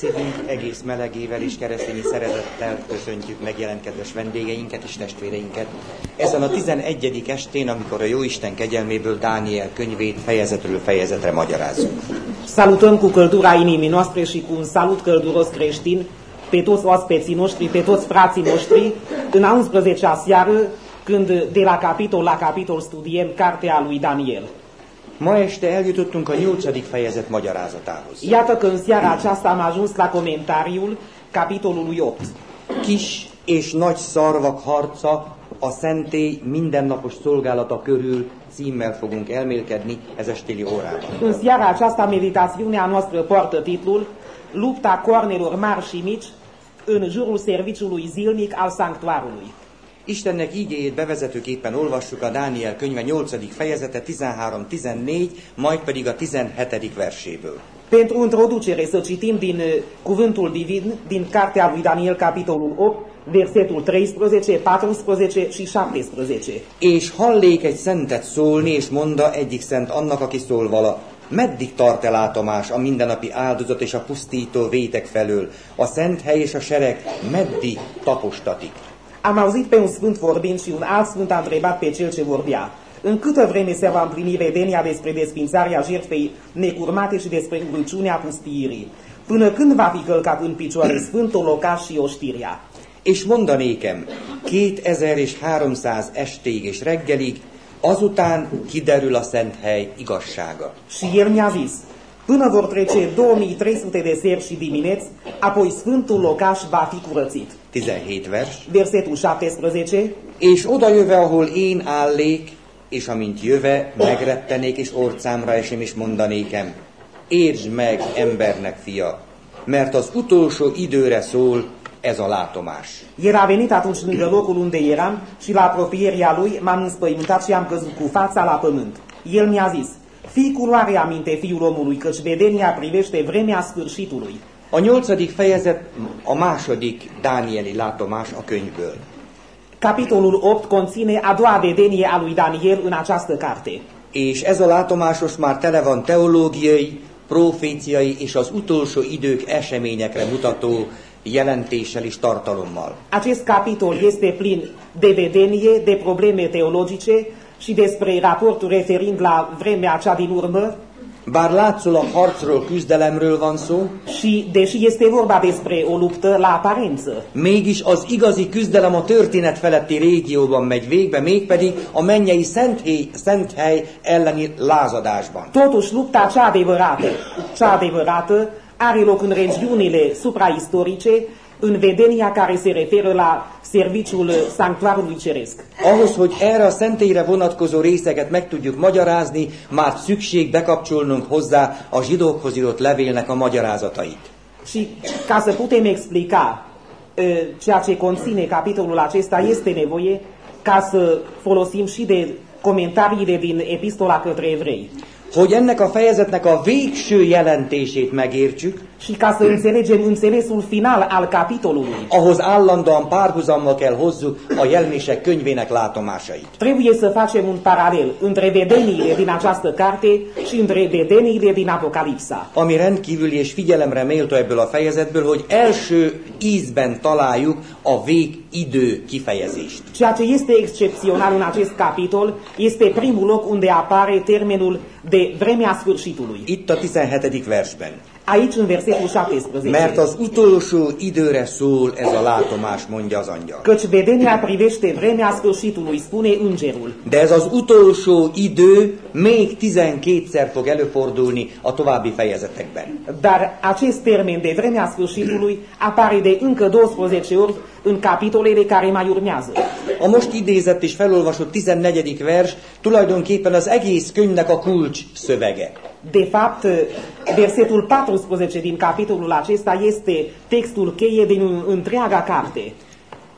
szívünk egész melegével és keresztényi szeretettel köszöntjük meg jelen kedves vendégeinket és testvéreinket. Ezen a 11. estén, amikor a Jóisten kegyelméből Dániel könyvét fejezetről fejezetre magyarázzuk. Salutăm cu căldura inimii noastre și cu un salut călduros creștin pe toți oaspeții noștri, pe toți frații noștri, în a 11-a seară, când de la capitol la capitol studiem cartea lui Daniel. Ma este eljutottunk a nyolcadik fejezet magyarázatához. Iată că în seara aceasta am ajuns la comentariul capitolului 8. Kis és nagy szarvak harca a szentély mindennapos szolgálata körül címmel fogunk elmélkedni ez estéli órában. În seara aceasta meditațiunea noastră poartă titlul Lupta coarnelor mari și mici în jurul serviciului zilnic al sanctuarului. Istennek ígéjét bevezetőképpen olvassuk a Dániel könyve 8. fejezete 13-14, majd pedig a 17. verséből. Pentru introducere să citim din uh, cuvântul divin, din cartea lui Daniel, capitolul 8, versetul 13, 14 și 17. És hallék egy szentet szólni, és monda egyik szent annak, aki szól vala. Meddig tart el látomás a mindennapi áldozat és a pusztító vétek felől? A szent hely és a sereg meddig tapostatik? Am auzit pe un sfânt vorbind și un alt sfânt a întrebat pe cel ce vorbea. În câtă vreme se va împlini vedenia despre desfințarea jertfei necurmate și despre urăciunea pustiirii? Până când va fi călcat în picioare sfântul locaș și oștiria? És mondanékem, 2000 és 300 estéig és reggelig, azután kiderül a szent hely igazsága. Și el mi-a zis, până vor trece 2300 de seri și dimineți, apoi sfântul locaș va fi curățit. 17 vers. Versetul 17, És oda jöve, ahol én állék, és amint jöve, megrettenék, és orcámra esem, és mondanékem, értsd meg, embernek fia, mert az utolsó időre szól ez a látomás. El a venit atunci lângă locul unde eram și la apropierea lui m-am înspăimântat și am căzut cu fața la pământ. El mi-a zis, fii cu luare aminte, fiul omului, căci vedenia privește vremea sfârșitului. A nyolcadik fejezet a második Dánieli látomás a könyvből. Capitolul 8 conține a doua vedenie a lui Daniel în această carte. És ez a látomásos már tele van teológiai, proféciai és az utolsó idők eseményekre mutató jelentéssel és tartalommal. Acest capitol este plin de vedenie, de probleme teologice și despre raportul referind la vremea cea din urmă Bár látszólag harcról, küzdelemről van szó, și deși este vorba despre o luptă la aparență, mégis az igazi küzdelem a történet feletti régióban megy végbe, mégpedig a mennyei szent hely, szent hely elleni lázadásban. totuși lupta cea adevărată, cea adevărată are loc în regiunile supraistorice, în vedenia care se referă la serviciul sanctuarului ceresc. Ahhoz, hogy erre a szentélyre vonatkozó részeket meg tudjuk magyarázni, már szükség bekapcsolnunk hozzá a zsidókhoz írott levélnek a magyarázatait. Și ca să putem explica ceea ce conține capitolul acesta, este nevoie ca să folosim și de comentariile din epistola către evrei. Hogy ennek a fejezetnek a végső jelentését megértsük, Și ca să înțelegem înțelesul final al capitolului, ahhoz állandóan párhuzammal kell hozzuk a jelenések könyvének látomásait. trebuie să facem un paralel între vedeniile din această carte și între vedeniile din Apocalipsa. Ami rendkívüli és figyelemre méltó ebből a fejezetből, hogy első ízben találjuk a végidő kifejezést. Ceea ce este excepțional în acest capitol este primul loc unde apare termenul de vremea sfârșitului. Itt a 17. versben. Aici, în versetul 17. Mert az utolsó időre szól ez a látomás, mondja az angyal. Căci vedenia privește vremea sfârșitului, spune îngerul. De ez az utolsó idő még 12-szer fog előfordulni a további fejezetekben. Dar acest termen de vremea sfârșitului apare de încă 12 ori în capitolele care mai urmează. A most idézett és felolvasott 14. vers tulajdonképpen az egész könyvnek a kulcs szövege. De fapt, versetul 14 din capitolul acesta este textul cheie din întreaga carte.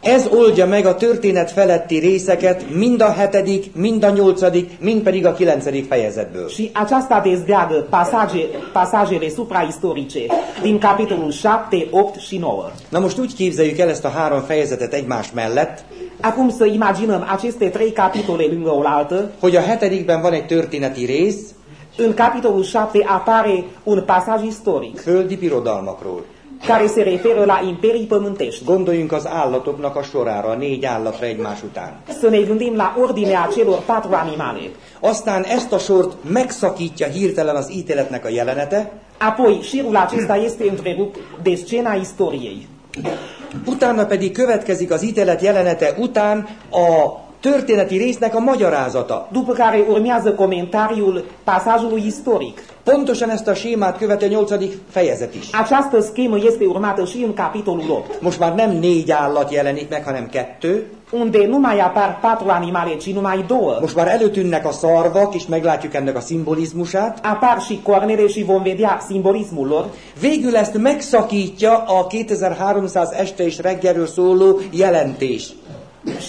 Ez oldja meg a történet feletti részeket mind a hetedik, mind a nyolcadik, mind pedig a kilencedik fejezetből. Și aceasta dezleagă pasaje, pasajele supraistorice din capitolul 7, 8 și 9. Na most úgy képzeljük el ezt a három fejezetet egymás mellett, Acum să imaginăm aceste trei capitole lângă oaltă. hogy a hetedikben van egy történeti rész, În capitolul 7 apare un pasaj istoric földi birodalmakról. care se referă la imperii pământești. Gondoljunk az állatoknak a sorára, a négy állatra egymás után. Să ne gândim la ordinea celor patru animale. Aztán ezt a sort megszakítja hirtelen az ítéletnek a jelenete, Apoi, șirul acesta este întrerupt de scena istoriei. utána pedig következik az ítélet jelenete után a történeti résznek a magyarázata. După care urmează comentariul pasajului istoric. Pontosan ezt a sémát követi a nyolcadik fejezet is. Această schemă este urmată și în capitolul 8, Most már nem négy állat jelenik meg, hanem kettő. unde nu mai apar patru animale, ci numai două. Most már előtűnnek a szarvak, és meglátjuk ennek a szimbolizmusát. Apar și cornele și vom vedea simbolismul lor. Végül ezt megszakítja a 2300 este és reggelről szóló jelentés.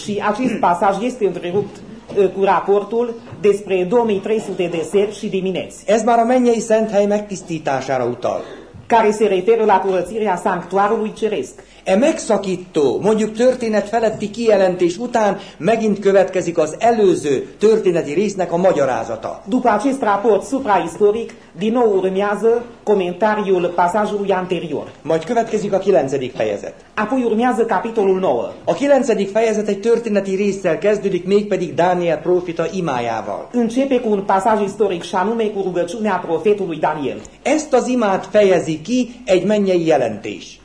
Și acest pasaj este întrerupt uh, cu raportul despre 2300 de seri și dimineți, Ez már a mennyei szenthely megtisztítására utal. care se referă la curățirea sanctuarului ceresc. E megszakító, mondjuk történet feletti kijelentés után megint következik az előző történeti résznek a magyarázata. După acest raport supraistoric, din nou urmează comentariul pasajului anterior. Majd következik a kilencedik fejezet. Apoi urmează capitolul 9. A kilencedik fejezet egy történeti résszel kezdődik, mégpedig Dániel prófita imájával. Începe cu un pasaj istoric și anume cu rugăciunea profetului Daniel. Ezt az imát fejezi ki egy mennyei jelentés.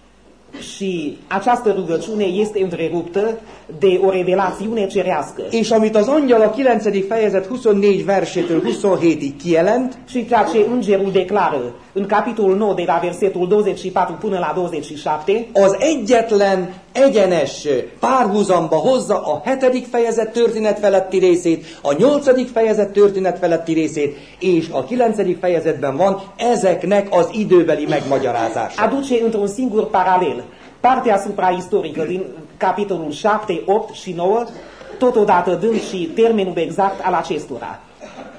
Și această rugăciune este întreruptă de o revelațiune cerească. És amit az angyal a 9. fejezet 24 versétől 27-ig kijelent, Și ceea ce îngerul declară în capitolul 9 de la versetul 24 până la 27, az egyetlen egyenes párhuzamba hozza a hetedik fejezet történet feletti részét, a nyolcadik fejezet történet feletti részét, és a kilencedik fejezetben van ezeknek az időbeli megmagyarázása. aduce într-un singur paralel partea supraistorică din capitolul 7, 8 și 9, totodată dând și termenul exact al acestora.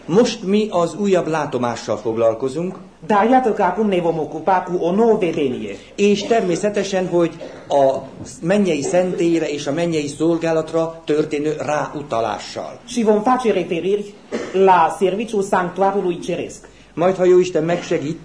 Most mi az újabb látomással foglalkozunk, Dar iată că acum ne vom ocupa cu o nouă vedenie. és természetesen, hogy a mennyei szentélyre és a mennyei szolgálatra történő ráutalással. Și vom face referiri la serviciul sanctuarului ceresc. Majd, ha Jóisten megsegít,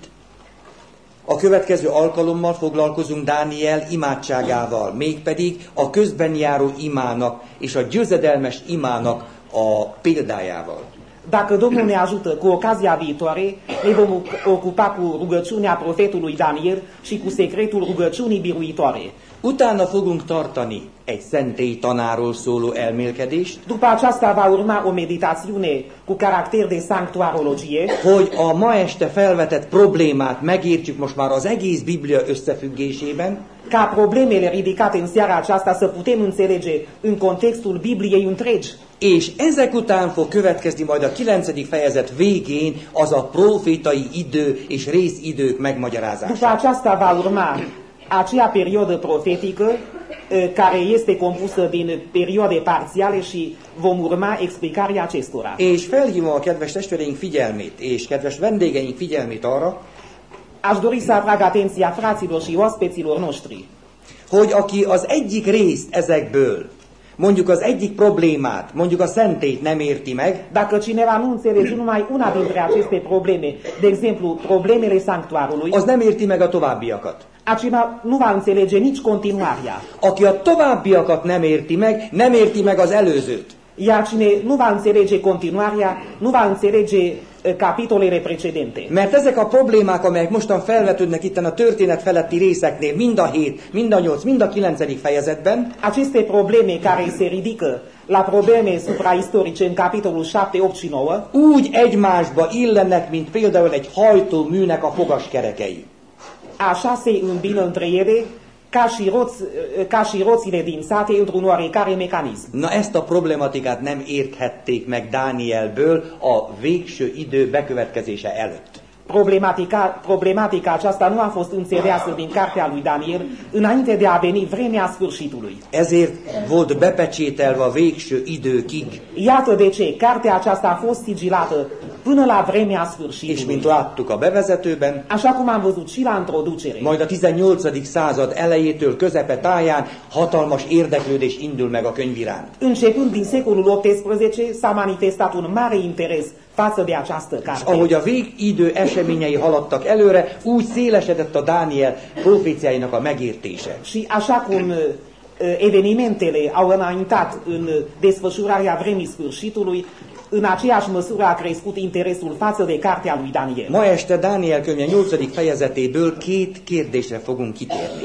a következő alkalommal foglalkozunk Dániel imádságával, mégpedig a közben járó imának és a győzedelmes imának a példájával. Dacă Domnul ne ajută, cu ocazia viitoare, ne vom ocupa cu rugăciunea profetului Daniel și cu secretul rugăciunii biruitoare. Utána fogunk tartani egy szentély tanáról szóló elmélkedést, După aceasta va urma o meditațiune cu caracter de sanctuarologie, hogy a ma este felvetett problémát megértjük most már az egész Biblia összefüggésében, ca problemele ridicate în seara aceasta să putem înțelege în contextul Bibliei întregi. és ezek után fog következni majd a 9. fejezet végén az a profétai idő és részidők După megmagyarázása. aceasta va urma acea perioadă profetică eh, care este compusă din perioade parțiale și vom urma explicarea acestora. És felhívom a kedves testvéreink figyelmét, és kedves vendégeink figyelmét arra, Aș dori să atrag atenția fraților și oaspeților noștri hogy aki az egyik részt ezekből, mondjuk az egyik problémát, mondjuk a szentét nem érti meg, Dacă cineva nu înțelege numai una dintre aceste probleme, de exemplu, problemele sanctuarului, az nem érti meg a továbbiakat. acela nu va înțelege nici continuarea. Aki a továbbiakat nem érti meg, nem érti meg az előzőt. Iar cine nu va înțelege continuarea, nu va înțelege capitolele precedente. Mert ezek a problémák, amelyek mostan felvetődnek itt a történet feletti részeknél, mind a 7, mind a 8, mind a 9. fejezetben, Aceste probleme care se ridică la probleme supraistorice în capitolul 7, 8 și 9, úgy egymásba illenek, mint például egy hajtóműnek a fogaskerekei. așa se îmbină între ele ca și, roț, eh, ca și roțile din sate într-un oarecare mecanism. Na ezt a problematikát nem érthették meg Dánielből a végső idő bekövetkezése előtt. Problematica, problematica aceasta nu a fost înțeleasă din cartea lui Daniel înainte de a veni vremea sfârșitului. Ezért volt bepecsételve a végső időkig, Iată de ce cartea aceasta a fost sigilată până la vremea és sfârșitului. mint láttuk a bevezetőben, Așa cum am văzut și la introducere. majd a 18. század elejétől közepe táján hatalmas érdeklődés indul meg a könyv iránt. Începând din secolul XVIII s-a manifestat un mare interes față de această És carte. ahogy a végidő eseményei haladtak előre, úgy szélesedett a Dániel proféciáinak a megértése. Și așa cum evenimentele au înaintat în desfășurarea vremii sfârșitului, în aceeași măsură a crescut interesul față de cartea lui Daniel. Ma este Dániel könyve 8. fejezetéből két kérdésre fogunk kitérni.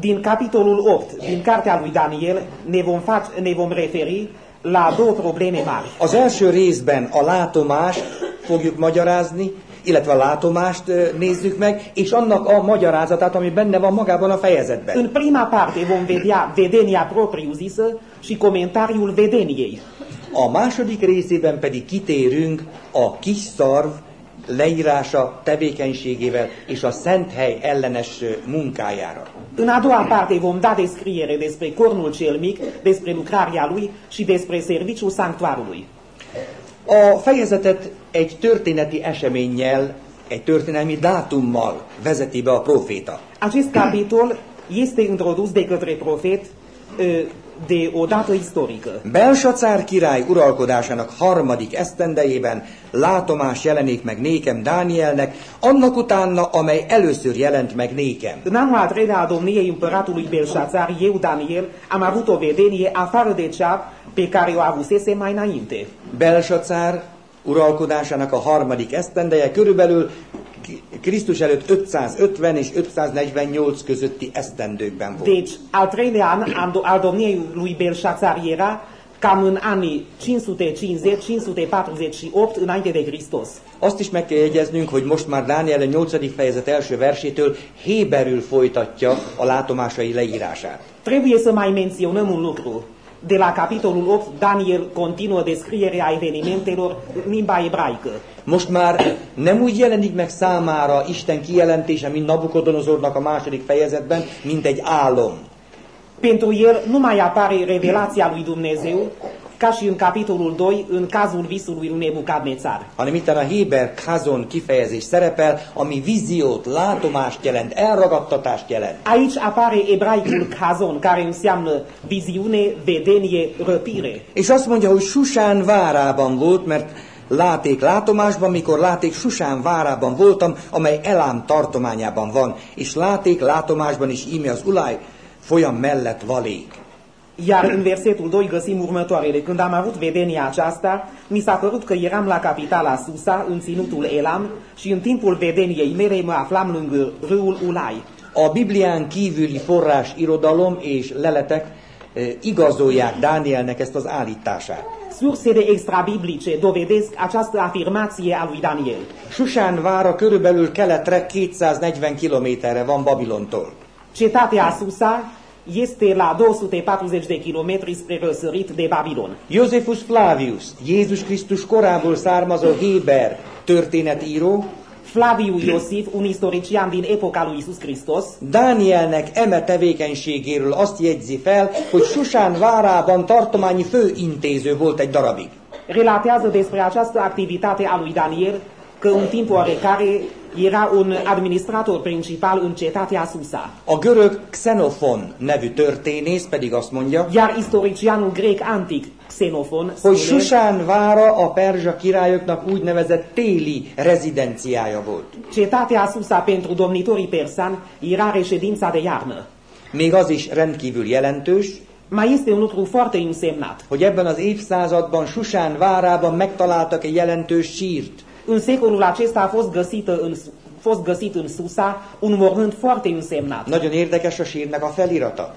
Din capitolul 8 din cartea lui Daniel ne vom, face, ne vom referi la două probleme mari. Az első részben a látomást fogjuk magyarázni, illetve a látomást nézzük meg, és annak a magyarázatát, ami benne van magában a fejezetben. În prima parte vom vedea vedenia propriu-zisă și comentariul vedeniei. A második részében pedig kitérünk a kis szarv leírása tevékenységével és a szent hely ellenes munkájára. În a doua parte vom da descriere despre cornul cel mic, despre lucrarea lui și despre serviciul sanctuarului. A fejezetet egy történeti eseménnyel, egy történelmi dátummal vezeti be a proféta. Acest capitol este introdus de către profet de o dată istorică. Belsacár király uralkodásának harmadik esztendejében látomás jelenik meg nékem Dánielnek, annak utána, amely először jelent meg nékem. În anul al treilea a domniei împăratului Belșațar, eu, Daniel, am avut o vedenie afară de cea pe care o avusese mai înainte. Belsacár uralkodásának a harmadik esztendeje körülbelül Krisztus előtt 550 és 548 közötti esztendőkben volt. Deci, al treilea an al al domniei lui Belșațar era cam în anii 550-548 înainte de Hristos. Azt is meg kell jegyeznünk, hogy most már Dániel a 8. fejezet első versétől héberül folytatja a látomásai leírását. Trebuie să mai menționăm un lucru. De la capitolul 8, Daniel continuă descrierea evenimentelor în limba ebraică. Most már nem úgy jelenik meg számára Isten kijelentése, mint Nabukodonozornak a második fejezetben, mint egy álom. Pentru el nu mai apare revelația lui Dumnezeu ca și în capitolul 2, în cazul visului lui Nebucadnețar. hanem itt a Héber kazon kifejezés szerepel, ami víziót, látomást jelent, elragadtatást jelent. Aici apare ebraicul cazon, care înseamnă viziune, vedenie, răpire. És azt mondja, hogy Susán várában volt, mert láték látomásban, mikor láték Susán várában voltam, amely Elám tartományában van, és láték látomásban is íme az Ulaj folyam mellett valék. Iar în versetul 2 găsim următoarele. Când am avut vedenia aceasta, mi s-a părut că eram la capitala Susa, în ținutul Elam, și în timpul vedeniei mele mă aflam lângă râul Ulai. A Biblián kívüli forrás irodalom és leletek eh, igazolják Dánielnek ezt az állítását. Sursele extrabiblice dovedesc această afirmație a lui Daniel. Susán vára körülbelül keletre 240 kilométerre van Babilontól. Cetatea Susa este la 240 de kilometri spre răsărit de Babilon. Józefus Flavius, Jézus Krisztus korából származó Héber történetíró, Flaviu Iosif, un istorician din epoca lui Isus Hristos, Dánielnek eme tevékenységéről azt jegyzi fel, hogy Susán várában tartományi főintéző volt egy darabig. relatează despre această activitate a lui Daniel că în timp oarecare era un administrator principal în cetatea Susa. A görög Xenofon nevű történész pedig azt mondja, Iar istoricianul grec antic Xenofon hogy Susán vára a perzsa királyoknak úgynevezett téli rezidenciája volt. cetatea Susa pentru domnitorii persani era reședința de iarnă. Még az is rendkívül jelentős, Mai este un lucru foarte însemnat. hogy ebben az évszázadban Susán várában megtaláltak egy jelentős sírt. În secolul acesta a fost, găsită în, fost găsit în Susa un mormânt foarte însemnat Nagyon érdekes a sírnek a felirata.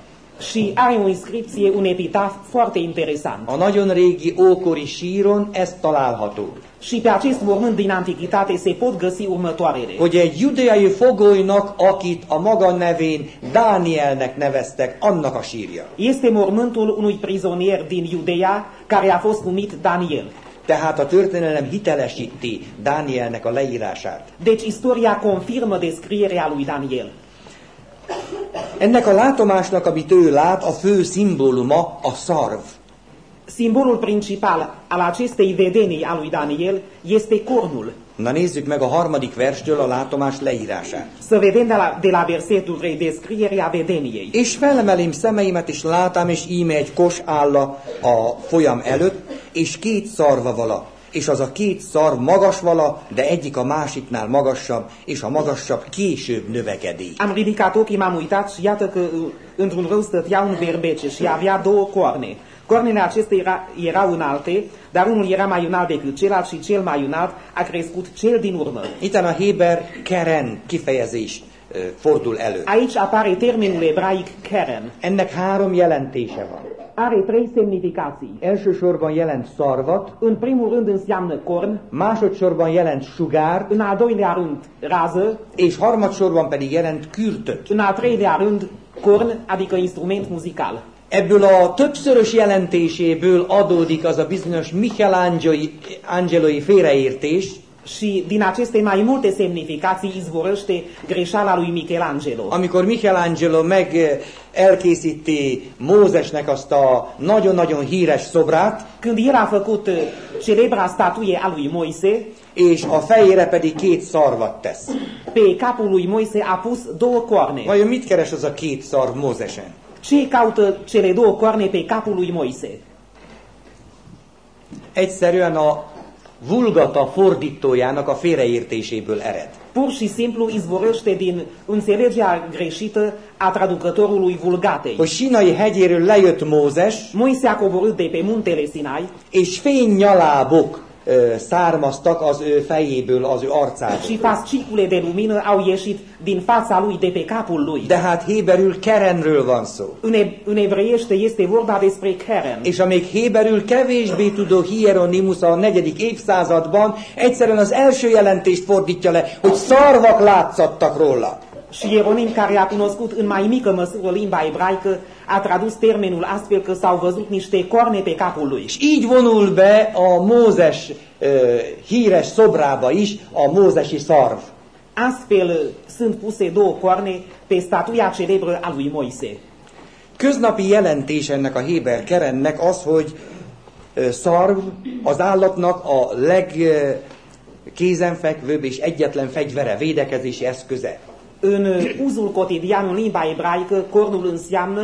Și are o inscripție, un epitaf foarte interesant. A nagyon régi ókori síron ez található. Și pe acest mormânt din antichitate se pot găsi următoarele. Hogy egy judeai fogolynak, akit a maga nevén Dánielnek neveztek, annak a sírja. Este mormântul unui prizonier din Iudeea care a fost numit Daniel. Tehát a történelem hitelesíti Dánielnek a leírását. Deci istoria confirmă descrierea lui Daniel. Ennek a látomásnak, amit ő lát, a fő szimbóluma a szarv. Simbolul principal al acestei vedenii a lui Daniel este cornul. Na nézzük meg a harmadik verstől a látomás leírását. Să vedem de la, de la versetul 3 descrierea vedeniei. És felemelém szemeimet, és látám, és íme egy kos álla a folyam előtt, és két szarva vala. És az a két szarv magas vala, de egyik a másiknál magasabb, és a magasabb később növekedik. Am ridicat ochii, m-am uitat și iată că uh, într-un râu stătea un berbece și avea două coarne. Coarnele acestea era, erau înalte, dar unul era mai înalt decât celălalt și cel mai înalt a crescut cel din urmă. Itten a Héber keren kifejezés ö, fordul elő. Aici apare termenul ebraic keren. Ennek három jelentése van. Are trei semnificații. Elsősorban jelent szarvat, În primul rând înseamnă corn, másodszorban jelent sugárt, în al doilea rând rază, és harmadsorban pedig jelent kürtöt. în al treilea rând corn, adică instrument muzical. Ebből a többszörös jelentéséből adódik az a bizonyos Michelangelo- Angeloi félreértés, Și din aceste mai multe semnificații izvorăște greșeala lui Michelangelo. amikor Michelangelo meg eh, elkészíti Mózesnek azt a nagyon-nagyon híres szobrát, Când el a făcut uh, celebra statuie a lui Moise, és a fejére pedig két szarvat tesz. pe capul lui Moise a pus două coarne. Vajon mit keres az a két szarv Mózesen? Ce caută cele două coarne pe capul lui Moise? Egyszerűen a vulgata fordítójának a félreértéséből ered. Pur și simplu izvorăște din înțelegerea greșită a traducătorului Vulgatei. Hogy Sinai hegyéről lejött Mózes, Moise a coborât de pe muntele Sinai és fénynyalábok ö, származtak az ő fejéből, az ő arcából. și fascicule de lumină au ieșit din fața lui, de pe capul lui. De hát héberül kerenről van szó. În, e- în evreiește este vorba despre Keren. És a még héberül kevésbé tudó Hieronymus a negyedik évszázadban egyszerűen az első jelentést fordítja le, hogy szarvak látszattak róla. Și Ieronim, care a cunoscut în mai mică măsură limba ebraică, a tradus termenul astfel că s-au văzut niște corne pe capul lui. És így vonul be a Mózes ö, híres szobrába is a mózesi szarv. Astfel uh, sunt puse două coarne pe statuia celebră a lui Moise. Köznapi jelentés ennek a Héber kerennek az, hogy ö, szarv az állatnak a legkézenfekvőbb és egyetlen fegyvere, védekezési eszköze. În uzul cotidian în limba ebraică, cornul înseamnă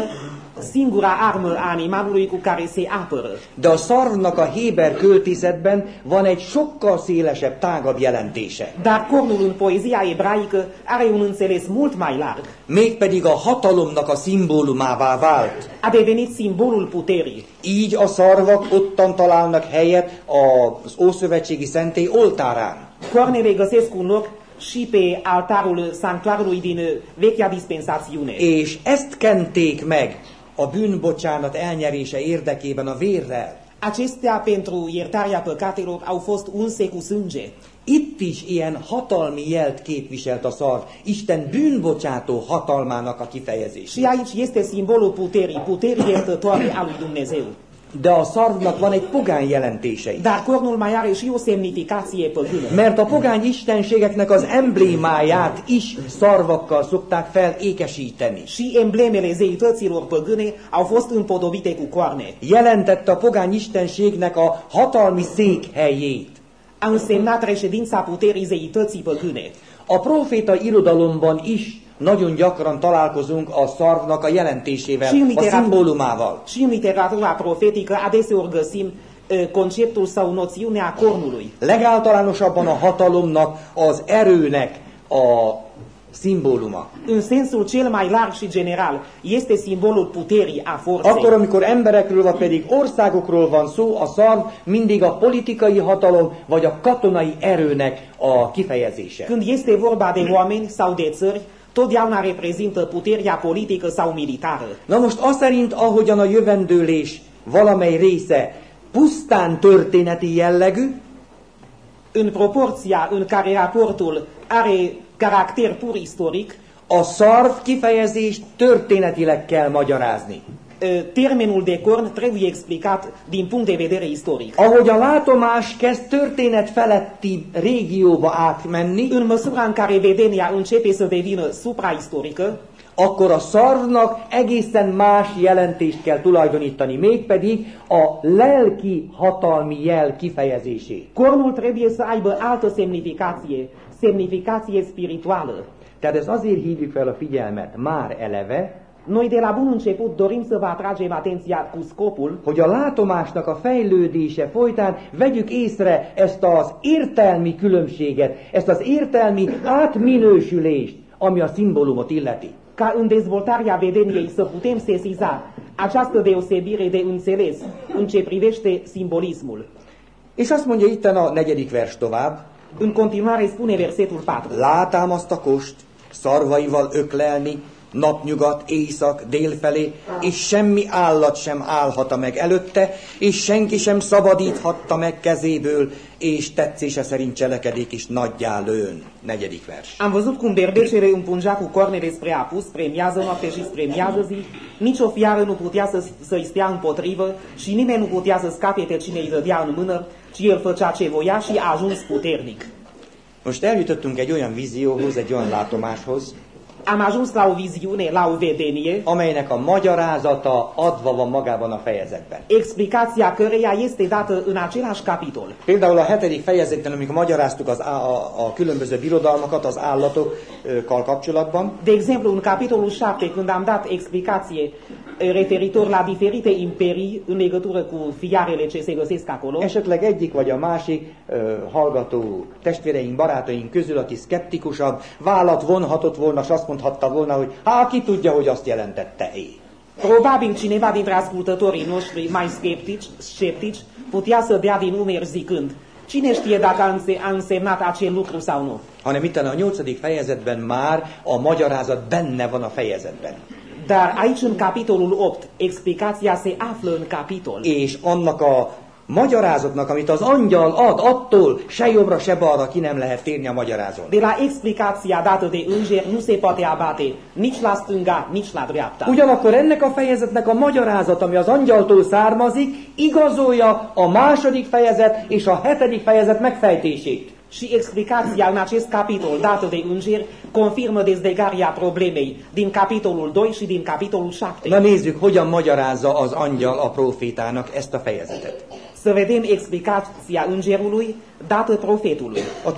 singura armă a animalului cu care se apără. De a szarvnak a Héber költészetben van egy sokkal szélesebb, tágabb jelentése. Dar cornul în poezia ebraică are un înțeles mult mai larg. Mégpedig a hatalomnak a szimbólumává vált. A devenit simbolul puterii. Így a szarvak ottan találnak helyet az Ószövetségi Szentély oltárán. Cornele găsesc un loc și pe altarul sanctuarului din vechea dispensațiune. És ezt kenték meg a bűnbocsánat elnyerése érdekében a vérrel. Acestea pentru iertarea păcatelor au fost unse cu sânge. Itt is ilyen hatalmi jelt képviselt a szarv, Isten bűnbocsátó hatalmának a kifejezés. Și aici este simbolul puterii, puterii iertătoare a lui Dumnezeu. De a szarvnak van egy pogány jelentése is. Dar cornul mai are și o semnificație păgână. Mert a pogány istenségeknek az emblémáját is szarvakkal szokták felékesíteni. Și emblemele zeităților păgâne au fost împodobite cu coarne. Jelentette a pogány istenségnek a hatalmi székhelyét. A însemnat reședința puterii zeității păgâne. A proféta irodalomban is nagyon gyakran találkozunk a szarvnak a jelentésével, Și a szimbólumával. și în literatura profetică adeseori găsim conceptul sau noțiunea cornului. Legáltalánosabban a hatalomnak, az erőnek a szimbóluma. În sensul cel mai larg și general, este simbolul puterii, a forței. Akkor, amikor emberekről vagy pedig országokról van szó, a szarv mindig a politikai hatalom vagy a katonai erőnek a kifejezése. Când este vorba de oameni sau de țări, totdeauna reprezintă puterea politică sau militară. Na most az szerint, ahogyan a jövendőlés valamely része pusztán történeti jellegű, În proporția în care raportul are caracter pur istoric, a szarv kifejezést történetileg kell magyarázni. Termenul de corn trebuie explicat din punct de vedere istoric. Ahogy a látomás kezd történet feletti régióba átmenni, În măsura în care vedenia începe să devină supraistorică, akkor a szarvnak egészen más jelentést kell tulajdonítani, mégpedig a lelki hatalmi jel kifejezését. cornul trebuie să aibă altă semnificație, semnificație spirituală. Tehát ez azért hívjuk fel a figyelmet már eleve, Noi de la bun început dorim să vă atragem atenția cu scopul hogy a látomásnak a fejlődése folytán vegyük észre ezt az értelmi különbséget, ezt az értelmi átminősülést, ami a szimbólumot illeti. ca în dezvoltarea vedeniei să putem sesiza această deosebire de înțeles în ce privește simbolismul. És azt mondja itten a negyedik vers tovább, În continuare spune versetul 4. látám azt a kost, szarvaival öklelni, napnyugat, éjszak, dél felé, és semmi állat sem állhata meg előtte, és senki sem szabadíthatta meg kezéből, és tetszése szerint cselekedik, és nagyjá lőn. Negyedik vers. Am văzut cum berbecele împungea cu cornele spre apus, spre miază noapte și spre miază zi, nici o fiară nu putea să, să-i stea împotrivă și nimeni nu putea să scape pe cine îi dădea în mână, ci el făcea ce voia și a ajuns puternic. Most eljutottunk egy olyan vízióhoz, egy olyan látomáshoz, Am ajuns la o viziune, la o vedenie, amelynek a magyarázata adva van magában a fejezetben. explicația căreia este dată în același capitol. Például a hetedik fejezetben, amikor magyaráztuk az, á- a, a különböző birodalmakat az állatokkal kapcsolatban, De exemplu, în capitolul 7, când am dat explicație eh, referitor la diferite imperii în legătură cu fiarele ce se găsesc acolo, esetleg egyik vagy a másik ö, hallgató testvéreink, barátaink közül, aki szkeptikusabb, vállat vonhatott volna, és azt mondhatta volna, hogy hát ki tudja, hogy azt jelentette én. probabil cineva dintre ascultătorii noștri mai sceptici, sceptici putea să dea din umeri zicând Cine știe dacă a însemnat acel lucru sau nu? Hanem itt a nyolcadik fejezetben már a magyarázat benne van a fejezetben. Dar aici, în capitolul 8, explicația se află în capitol. És annak a magyarázatnak, amit az angyal ad, attól se jobbra, se balra ki nem lehet térni a magyarázon. De la explicația dată de înger nu se poate abate nici la stânga, nici la dreapta. Ugyanakkor ennek a fejezetnek a magyarázat, ami az angyaltól származik, igazolja a második fejezet és a hetedik fejezet megfejtését. Și explicația în acest capitol dată de înger confirmă dezlegarea problemei din capitolul 2 și din capitolul 7. Na nézzük, hogyan magyarázza az angyal a profétának ezt a fejezetet. Să vedem explicația îngerului dată profetului. A 19-20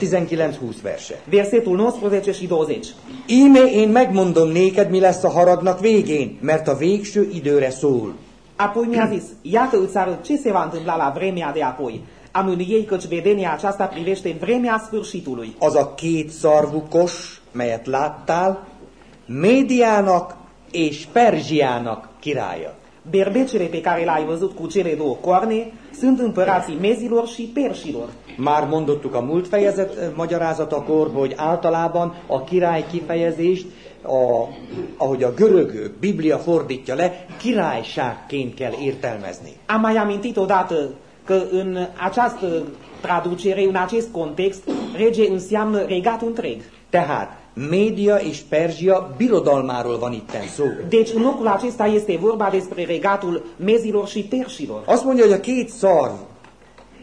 verse. Versetul 19 și 20. Íme én megmondom néked, mi lesz a haragnak végén, mert a végső időre szól. Apoi mi-a zis, iată îți arăt ce se va întâmpla la vremea de apoi. Am în ei căci vedenia aceasta privește vremea sfârșitului. Az a két szarvú kos, melyet láttál, Médiának és Perzsiának királya. Berbecele pe care l-ai văzut cu cele două coarne sunt împărații mezilor și perșilor. Már mondottuk a múlt fejezet eh, magyarázatakor, hogy általában a király kifejezést, a, ahogy a görög Biblia fordítja le, királyságként kell értelmezni. Am mai amintit odată că în această traducere, în acest context, rege înseamnă regatul întreg. Tehát Média és Perzsia birodalmáról van itten szó. Deci în locul acesta este vorba despre regatul mezilor și perșilor. Azt mondja, hogy a két szarv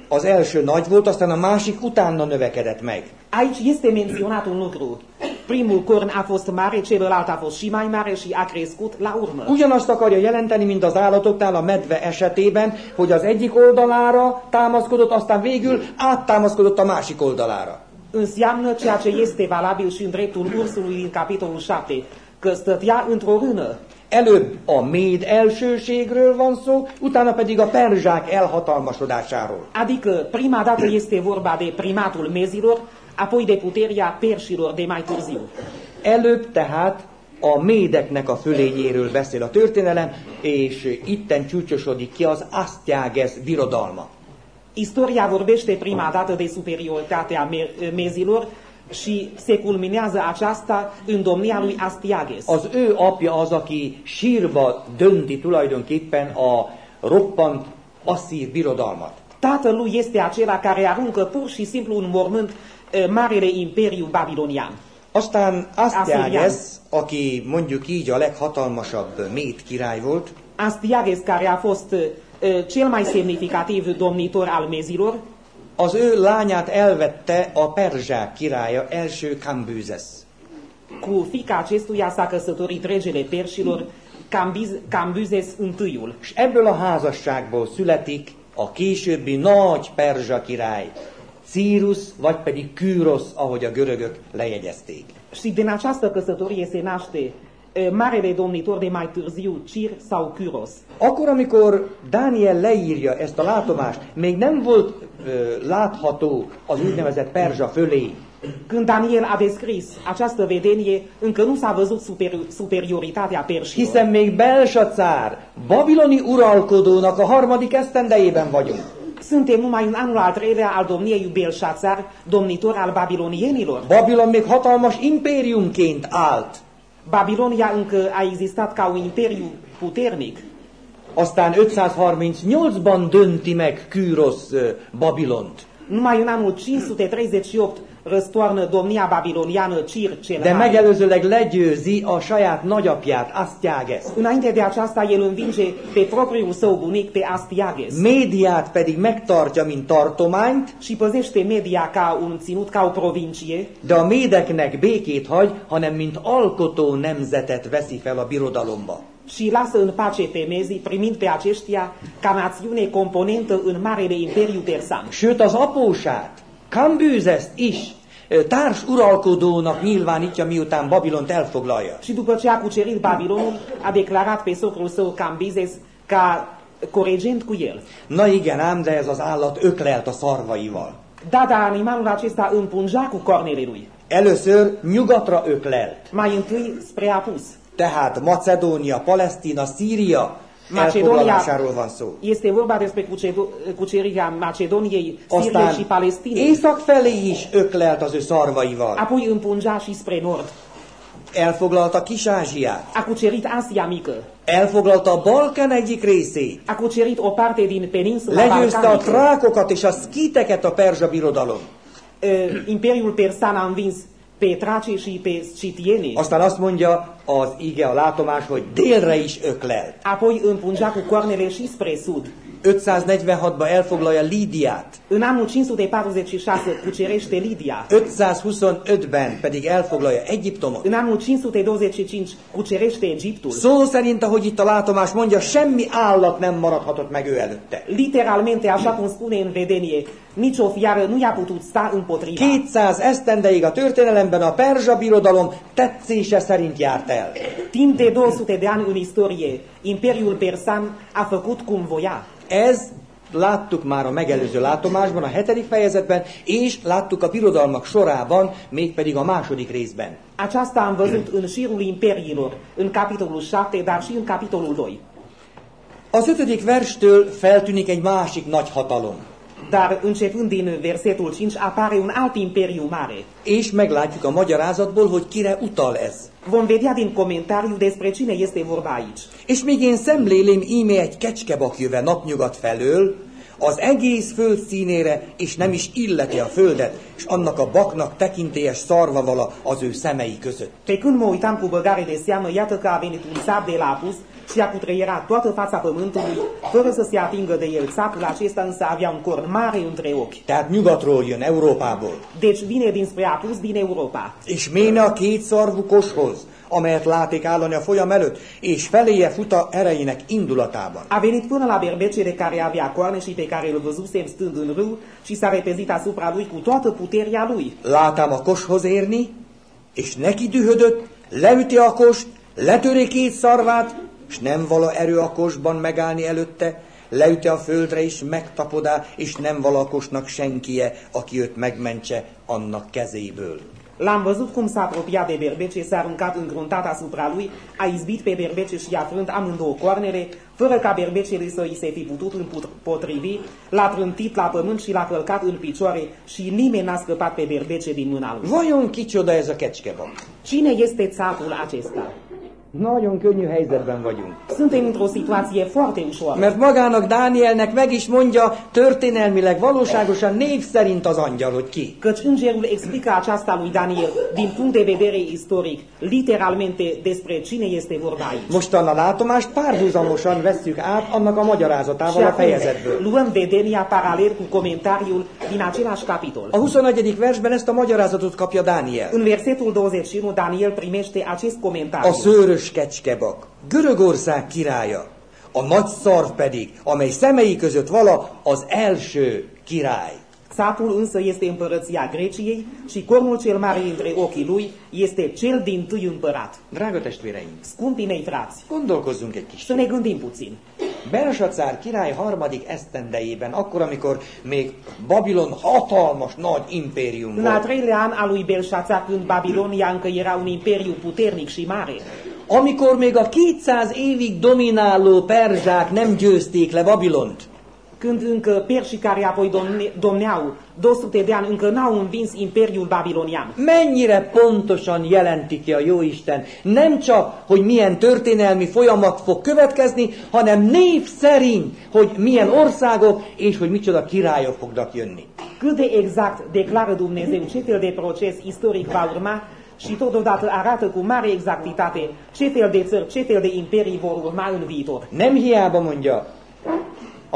az első nagy volt, aztán a másik utána növekedett meg. Aici este menționat un lucru. Primul corn a fost mare, celălalt a fost și mai mare și a crescut la urmă. Ugyanazt akarja jelenteni, mint az állatoknál a medve esetében, hogy az egyik oldalára támaszkodott, aztán végül áttámaszkodott a másik oldalára. Înseamnă ceea ce este valabil și în dreptul ursului din capitolul 7, că stătea într-o rână. Előbb a méd elsőségről van szó, utána pedig a perzsák elhatalmasodásáról. Adică prima dată este vorba de primatul mezilor, apoi de puterea perșilor de mai târziu. Előbb tehát a médeknek a fölényéről beszél a történelem, és itten csúcsosodik ki az Asztyágesz birodalma. Istoria vorbește prima dată de superioritatea me- mezilor și se culminează aceasta în domnia lui Astiages. Az ő apja az, aki sírba dönti tulajdonképpen a roppant asszír birodalmat. Tatălui este acela care aruncă pur și simplu în mormânt marele imperiu babilonian. Aztán Asszírián. aki mondjuk így a leghatalmasabb méd király volt, Astiages, care a fost cel mai semnificativ domnitor al mezilor, az ő lányát elvette a perzsák királya, első Kambüzes. cu fica acestuia s-a căsătorit regele perșilor Cambiz- Cambuzes I. És ebből a házasságból születik a későbbi nagy perzsa király, Círus, vagy pedig Kűrosz, ahogy a görögök lejegyezték. Și din această căsătorie se naște marele domnitor de mai târziu, Cir sau Kyros. Akkor, amikor Dániel leírja ezt a látomást, még nem volt ö, látható az úgynevezett perzsa fölé. Când Daniel a descris această vedenie, încă nu s-a văzut superi- superioritatea perșilor. Hiszen még Belsacár, babiloni uralkodónak a harmadik esztendejében vagyunk. Suntem numai în anul al treilea al domniei lui Belșațar, domnitor al babilonienilor. Babilon még hatalmas impériumként állt. Babilonia încă a existat ca un imperiu puternic. Aztán 538-ban dönti meg Kűrosz ö, Babilont. Numai în anul 538 răstoarnă domnia babiloniană Cir cel De megelőzőleg legyőzi a saját nagyapját, Asztyáges. Înainte de aceasta, el învinge pe propriul său bunic, pe Astiages, Médiát pedig megtartja, mint tartományt, și păzește media ca un ținut, ca o provincie, de a médeknek békét hagy, hanem mint alkotó nemzetet veszi fel a birodalomba. și lasă în pace pe mezii, primind pe aceștia ca națiune componentă în marele imperiu persan. Sőt, az apósát, Kambűzeszt is társ uralkodónak nyilvánítja, miután Babilont elfoglalja. Și după ce a cucerit Babilonul, a declarat pe socrul său Cambizes ca coregent cu el. Na igen, ám, de ez az állat öklelt a szarvaival. Da, dar animalul acesta împungea cu cornele lui. Először nyugatra öklelt. Mai întâi spre apus. Tehát Macedónia, Palesztina, Szíria Macedonia van szó. este vorba despre cucerirea Macedoniei, Siriei Aztán și Palestinei. észak felé is öklelt az ő szarvaival. Apoi împungea și spre nord. Elfoglalta Kis-Ázsiát. A cucerit Asia Mică. Elfoglalta a Balkán egyik részét. A cucerit o parte din peninsula Legyőzte a trákokat és a szkíteket a perzsa birodalom. Uh, Imperiul Persan a învins și pe. Aztán azt mondja az ige, a látomás, hogy délre is öklelt. Apoi împungea cu coarnele și spre sud. 546-ban elfoglalja Lídiát. În anul 546 cucerește Lidia. 525-ben pedig elfoglalja Egyiptomot. În anul 525 cucerește Egiptul. Szó szerint, ahogy itt a látomás mondja, semmi állat nem maradhatott meg ő előtte. Literalmente, așa cum spune în vedenie, nicio fiară nu i-a putut sta împotriva. 200 esztendeig a történelemben a perzsa birodalom tetszése szerint járt el. Timp de 200 de ani în istorie, Imperiul Persan a făcut cum voia. Ez láttuk már a megelőző látomásban, a hetedik fejezetben, és láttuk a birodalmak sorában, mégpedig a második részben. Aceasta am văzut în șirul imperiilor, în capitolul 7, dar și în capitolul 2. Az ötödik verstől feltűnik egy másik nagy hatalom, Dar începând din versetul 5, apare un alt imperiu mare. és meglátjuk a magyarázatból, hogy kire utal ez. Vom vedea din comentariu despre cine este vorba aici. És még én szemlélém íme egy kecskebak jöve napnyugat felől, az egész föld színére, és nem is illeti a földet, és annak a baknak tekintélyes szarva vala az ő szemei között. Pe când mă uitam cu băgare de seamă, iată că a venit un țap de la apus și a cutreierat toată fața pământului, fără să se atingă de el. Țapul acesta însă avea un corn mare între ochi. Tehát nyugatról jön, Európából. Deci vine dinspre apus din Europa. És méne a két szarvú koshoz, amelyet láték állani a folyam előtt, és feléje fut a erejének indulatában. A venit până la berbecele care avea coarne și pe care îl văzusem stând în râu și s-a repezit asupra lui cu toată puterea lui. Látám a koshoz érni, és neki dühödött, leüti a kost, letöri két szarvát, és nem vala erő a kosban megállni előtte, leüti a földre is, megtapodá, és nem vala a kosnak senkie, aki őt megmentse annak kezéből. L-am văzut cum s-a apropiat de berbece, s-a aruncat îngruntat asupra lui, a izbit pe berbece și i-a frânt amândouă coarnele, fără ca berbecele să îi se fi putut împotrivi, l-a trântit la pământ și l-a călcat în picioare și nimeni n-a scăpat pe berbece din mâna lui. Vajon kicsoda ez a kecskebak? Cine este țapul acesta? Nagyon könnyű helyzetben vagyunk. Suntem într-o situație foarte ușoară. Mert magának Dánielnek meg is mondja történelmileg, valóságosan név szerint az angyal, hogy ki. Căci îngerul explică aceasta lui Daniel din punct de vedere istoric, literalmente despre cine este vorba aici. Mostan a látomást párhuzamosan vesszük át annak a magyarázatával a fejezetből. luăm vedenia paralel cu comentariul din același capitol. A 21. versben ezt a magyarázatot kapja Dániel. În versetul 21, Daniel primește acest A comentariu. Szőrös kecskebak, Görögország királya, a nagy szarv pedig, amely szemei között vala az első király. Țapul însă este împărăția Greciei și cornul cel mare între ochii lui este cel din tâi împărat. Drága testvéreim, Scumpii mei frați, gondolkozzunk egy kis. să ne gândim puțin. Belsacár király harmadik esztendejében, akkor, amikor még Babilon hatalmas nagy impérium În al volt, treilea an al lui Belșațar, când Babilonia încă era un imperiu puternic și mare, amikor még a 200 évig domináló perzsák nem győzték le Babilont, când încă persii care apoi domne, domneau 200 de ani încă n-au învins imperiul babilonian. mennyire pontosan jelenti ki a Jóisten nem csak, hogy milyen történelmi folyamat fog következni, hanem név szerint, hogy milyen országok és hogy micsoda királyok fognak jönni. Cât de exact declară Dumnezeu ce fel de proces istoric va urma și totodată arată cu mare exactitate ce fel de țări, ce fel de imperii vor urma în viitor. Nem hiába mondja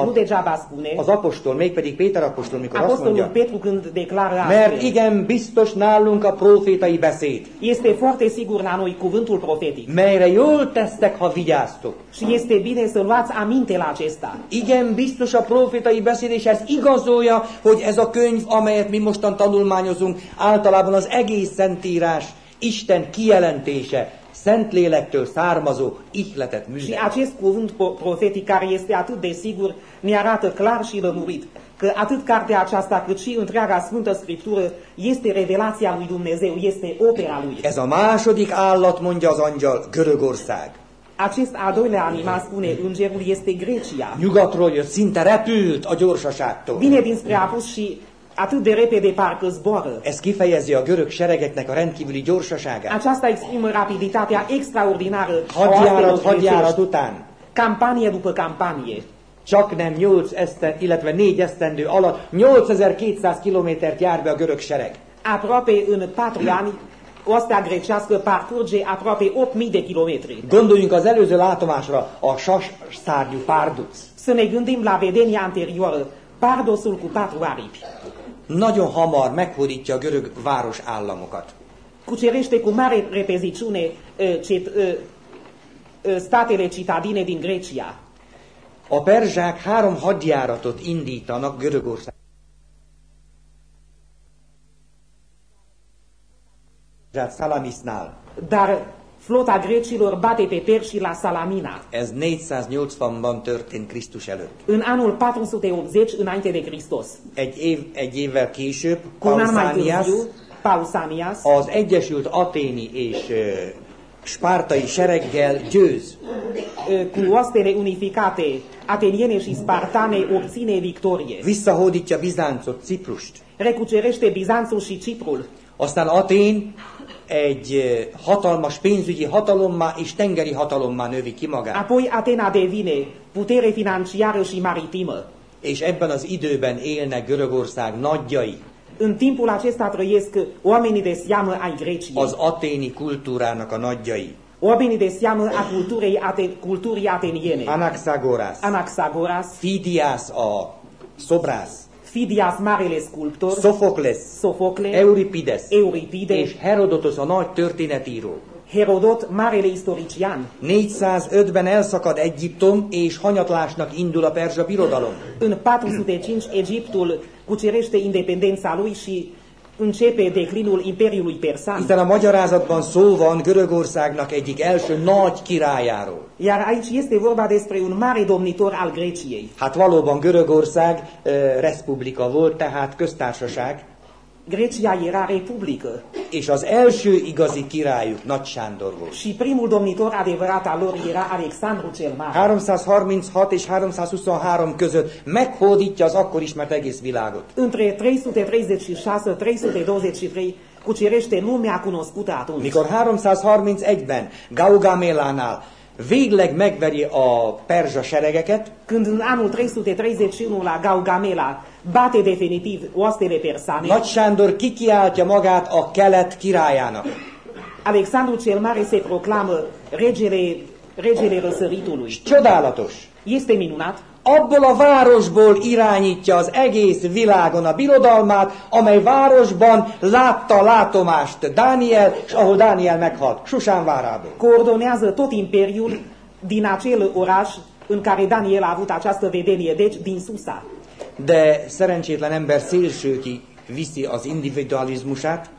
Nu a, degeaba spune az apostol, mégpedig Péter apostol, mikor azt mondja, Petru când declară mert igen, biztos nálunk a profétai beszéd, Este foarte sigur la noi cuvântul profetic melyre jól tesztek, ha vigyáztok. și este bine să luați aminte la acesta. Igen, biztos a profétai beszéd, és ez igazolja, hogy ez a könyv, amelyet mi mostan tanulmányozunk, általában az egész Szentírás, Isten kijelentése, Szentlélektől származó ihletet Și művel. acest cuvânt profetic care este atât de sigur ne arată clar și lămurit că atât cartea aceasta cât și întreaga Sfântă Scriptură este revelația lui Dumnezeu, este opera lui. Ez a második állat, mondja az angyal, Görögország. Acest al doilea animal, spune îngerul, este Grecia. Nyugatról jött, szinte repült a gyorsaságtól. Vine dinspre apus și atât de repede parcă zboară. Ez kifejezi a görög seregeknek a rendkívüli gyorsaságát. Aceasta exprimă rapiditatea extraordinară Hadjárat, hadjárat után. Campanie după campanie. Csak nem 8 eszten, illetve 4 esztendő alatt 8200 kilométert jár be a görög sereg. Aproape în patru ani, oastea grecească parcurge aproape 8.000 de kilometri. Gondoljunk az előző látomásra, a sas szárnyú párduc. Să ne gândim la vedenia anterioară, pardosul cu patru aripi. Nagyon hamar meghódítja a görög város államokat. Cucerește cu mare repeziciune cet, statele citadine din Grecia. A perzsák három hadjáratot indítanak Görögország. Salamisnál. Dar flota grecilor bate pe persi la Salamina. Ez 480-ban történt Krisztus előtt. În anul 480 înainte de Hristos. Egy, év, egy évvel később Pausanias Pausanias, az Egyesült Aténi és ö, Spártai sereggel győz. uh, cu oastele unificate ateniene și spartane obține victorie. Visszahódítja Bizáncot, Ciprust. Recucerește Bizanțul și Ciprul. Aztán Atén egy hatalmas pénzügyi hatalommá és tengeri hatalommá növi ki magát. Apoi Atena devine putere financiară și maritimă. És ebben az időben élnek Görögország nagyjai, În timpul acesta trăiesc oamenii de seamă ai Greciei, az aténi kultúrának a nagyjai. oamenii de seamă a culturii, ate, culturii ateniene. Anaxagoras, Anaxagoras, Fidias a szobrász, Fidias, marele sculptor, Sofokles, Sofocle, Euripides Euripide, és Herodotos a nagy történetíró. Herodot, marele istorician. 405-ben elszakad Egyiptom, és hanyatlásnak indul a perzsa birodalom. În 405 Egiptul cucerește independența lui și începe declinul Imperiului Persan. Hiszen a magyarázatban szó van Görögországnak egyik első nagy királyáról. Iar aici este vorba despre un mare domnitor al Greciei. Hát valóban Görögország e, republika volt, tehát köztársaság, Grecia era republică és az első igazi királyuk Nagy Sándor volt. și primul domnitor adevărat al lor era Alexandru cel Mare. 336 és 323 között meghódítja az akkor ismert egész világot. Între 336-323 cucerește lumea cunoscută atunci. Mikor 331-ben Gaugamélánál végleg megveri a perzsa seregeket, Când în anul 331 la Gaugamela bate definitiv oastele persane, Nagy Sándor kikiáltja magát a kelet királyának. Alexandru cel Mare se proclamă regele, regele răsăritului. Csodálatos! Este minunat, Abból a városból irányítja az egész világon a birodalmát, amely városban látta látomást Dániel, és ahol Dániel meghalt, Susán várából. coordonează tot imperiul din acel oraș în care Daniel a avut această vedenie, deci din Susa. de szerencsétlen ember szélsőki viszi az individualizmusát,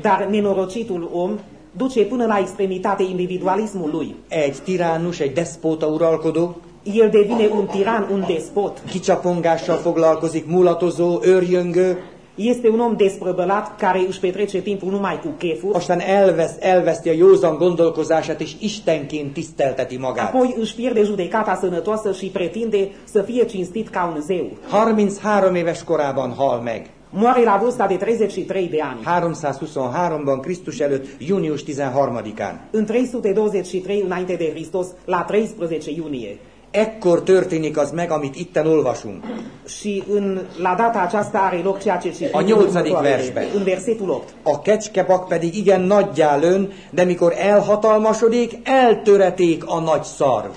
dar nenorocitul om duce până la extremitate individualismul lui. egy tiránus, egy despóta uralkodó, El devine un tiran, un despot. kicsapongással foglalkozik, mulatozó, őrjöngő, Este un om desprăbălat care își petrece timpul numai cu chefuri, aztán elvesz, elveszti a józan gondolkozását, és Istenként tisztelteti magát. apoi își pierde judecata sănătoasă și pretinde să fie cinstit ca un zeu. 33 éves korában hal meg. Moare la vârsta de 33 de ani. 323-ban Krisztus előtt, június 13-án. În 323 înainte de Hristos, la 13 iunie. Ekkor történik az meg, amit itten olvasunk. Și în, la data aceasta are loc ceea ce A nyolcadik versben. în versetul 8. A kecskebak pedig igen nagyjá lőn, de mikor elhatalmasodik, eltöreték a nagy szarv.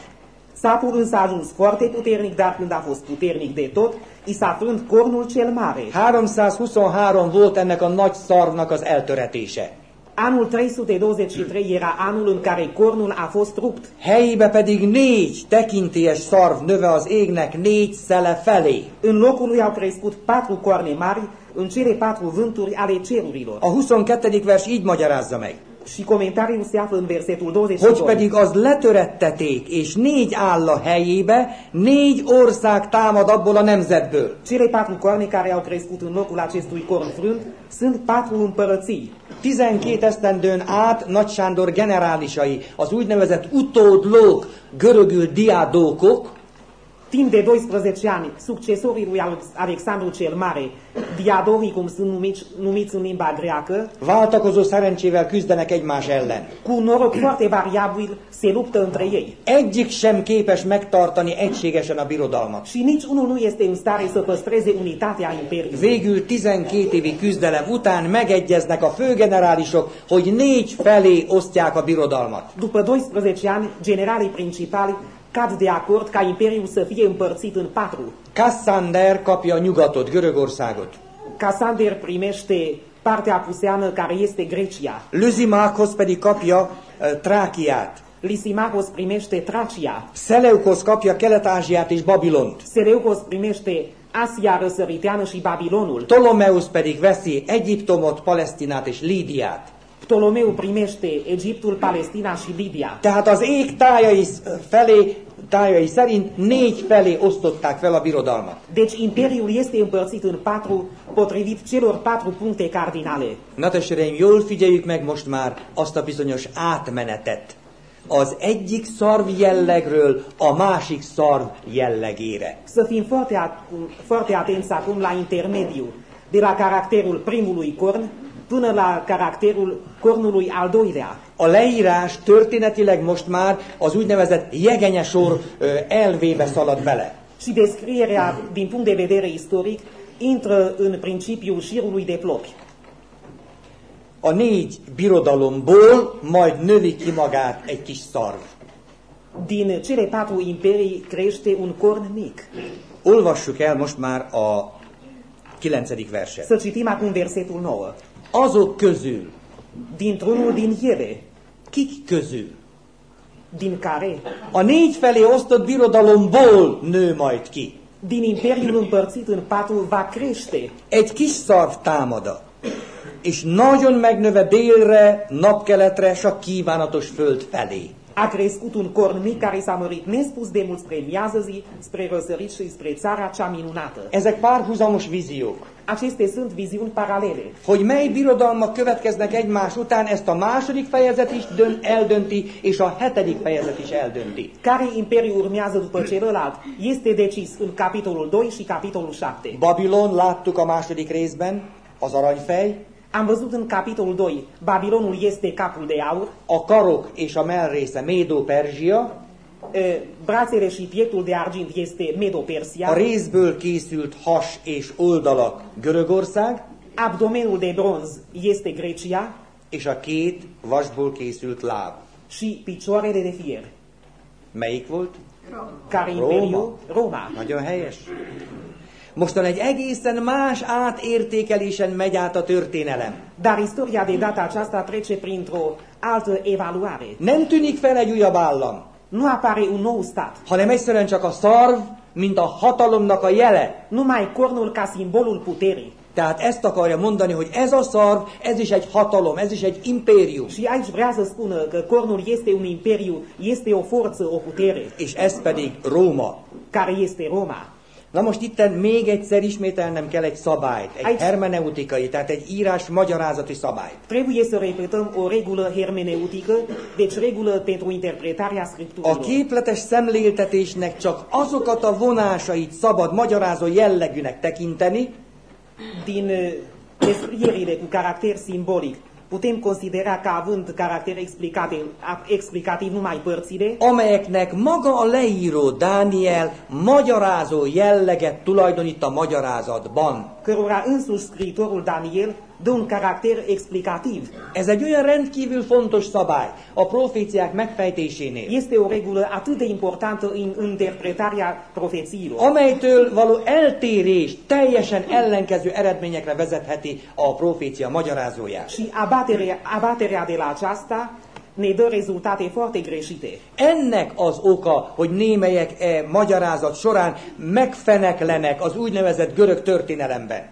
Sapul însă a ajuns foarte puternic, dar când a fost puternic de tot, i s-a frânt cornul cel mare. 323 volt ennek a nagy szarvnak az eltöretése. Anul 323 era anul în care cornul a fost rupt. Helyébe pedig négy tekintélyes szarv növe az égnek négy szele felé. În locul lui au crescut patru coarne mari în cele patru vânturi ale cerurilor. A 22. vers így magyarázza meg. Și comentariul se află în versetul Hogy 22. pedig az letöretteték, és négy áll a helyébe, négy ország támad abból a nemzetből. Cele patru coarne care au crescut în locul acestui corn frânt sunt patru împărății. 12 esztendőn át Nagy Sándor generálisai, az úgynevezett utódlók, görögül diadókok, Timp de 12 ani, succesorii lui Alex- Alexandru cel Mare, diadorii cum sunt numiți, numiți în limba greacă, váltakozó szerencsével küzdenek egymás ellen. cu noroc foarte variabil se luptă între ei. Egyik sem képes megtartani egységesen a birodalmat. Și nici unul nu este în stare să păstreze unitatea imperiului. Végül 12 évi küzdelem után megegyeznek a főgenerálisok, hogy négy felé osztják a birodalmat. După 12 ani, generalii principali cad de acord ca imperiul să fie împărțit în patru. Kassander kapja a nyugatot, Görögországot. Casander primește partea apuseană care este Grecia. Lysimákhoz pedig kapja uh, Trákiát. Lysimachos primește Tracia. Seleukhoz kapja Kelet-Ázsiát és Babilont. Seleucos primește Asia răsăriteană și Babilonul. Ptolomeusz pedig veszi Egyiptomot, Palesztinát és Lídiát. Ptolomeu primește Egiptul, Palestina și Libia. Tehát az ég tájai felé, tájai szerint négy felé osztották fel a birodalmat. Deci imperiul este împărțit în patru, potrivit celor patru puncte cardinale. Na testvéreim, jól figyeljük meg most már azt a bizonyos átmenetet. Az egyik szarv jellegről a másik szarv jellegére. Să fim foarte, acum, foarte atenți acum la intermediu, de la caracterul primului corn până la caracterul cornului al doilea. A leírás történetileg most már az úgynevezett jegenyesor elvébe szalad bele. Și descrierea, din punct de vedere istoric, intră în principiul șirului de plopi. A négy birodalomból majd növi ki magát egy kis szarv. Din cele patru imperii crește un corn mic. Olvassuk el most már a kilencedik verset. Să citim acum versetul 9. Azok közül, Dintr-unul din ele, kik közül? din care, A négy felé osztott birodalomból nő majd ki. din imperiul împărțit în patru, va crește Egy kis szarv támada, és nagyon megnöve délre, napkeletre, s a kívánatos föld felé. A crescut un corn mic care s-a mărit nespus de mult spre miază zi, spre răsărit și spre țara cea minunată. Ezek párhuzamos víziók. Aceste sunt viziuni paralele. Hogy mely birodalmak következnek egymás után, ezt a második fejezet is dön, eldönti, és a hetedik fejezet is eldönti. Care imperiu urmează după celălalt este decis în capitolul 2 și capitolul 7. Babilon láttuk a második részben, az aranyfej, Am văzut în capitolul 2, Babilonul este capul de aur, a karok és a mellrésze Médó-Perzsia, e, brațele și pieptul de argint este a Medo-Persia, részből készült has és oldalak Görögország, abdomenul de bronz este Grecia és a két vasból készült láb. și picioarele de fier. Melyik volt? Care Roma. imperiu? Roma. Nagyon helyes. Mostan egy egészen más átértékelésen megy át a történelem. Dar istoria de data aceasta trece printr-o altă evaluare. Nem tűnik fel egy újabb állam, Nu apare un nou stat, hanem egyszerűen csak a szarv mint a hatalomnak a jele. numai cornul ca simbolul puterii. Tehát ezt akarja mondani, hogy ez a szarv, ez is egy hatalom, ez is egy impérium. Și aici vrea să spună că cornul este un imperiu, este o forță, o putere, És ez pedig Róma. care este Roma. Na most itt még egyszer ismételnem kell egy szabályt, egy Aici- hermeneutikai, tehát egy írás magyarázati szabályt. Trebuie să repetăm o regulă hermeneutică, deci regulă pentru interpretarea A scripturilor. képletes szemléltetésnek csak azokat a vonásait szabad magyarázó jellegűnek tekinteni, Din uh, descrierile cu caracter simbolic, putem considera ca având caracter explicativ, a- explicativ numai părțile, amelyeknek maga a leíró Dániel magyarázó jelleget tulajdonít a magyarázatban. cărora însuși scriitorul Daniel dă un caracter explicativ. Ez egy olyan rendkívül fontos szabály a proféciák megfejtésénél, Este o regulă atât de importantă în interpretarea profețiilor, amelytől való eltérés teljesen ellenkező eredményekre vezetheti a profécia magyarázóját. și abaterea, abaterea de la aceasta ne dă rezultate foarte greșite. Ennek az oka, hogy némelyek e magyarázat során megfeneklenek az úgynevezett görög történelemben.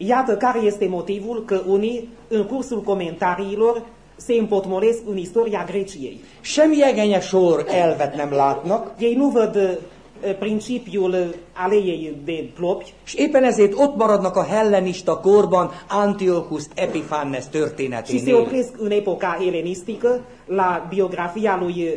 Iată care este motivul că unii, în cursul comentariilor, se împotmolesc în istoria Greciei. Semmi egenye sor elvet nem látnak, Ei nu văd uh, principiul aleei de plopi és éppen ezért ott maradnak a hellenista korban Antiochus Epiphanes și se történeténél. opresc în epoca elenistică la biografia lui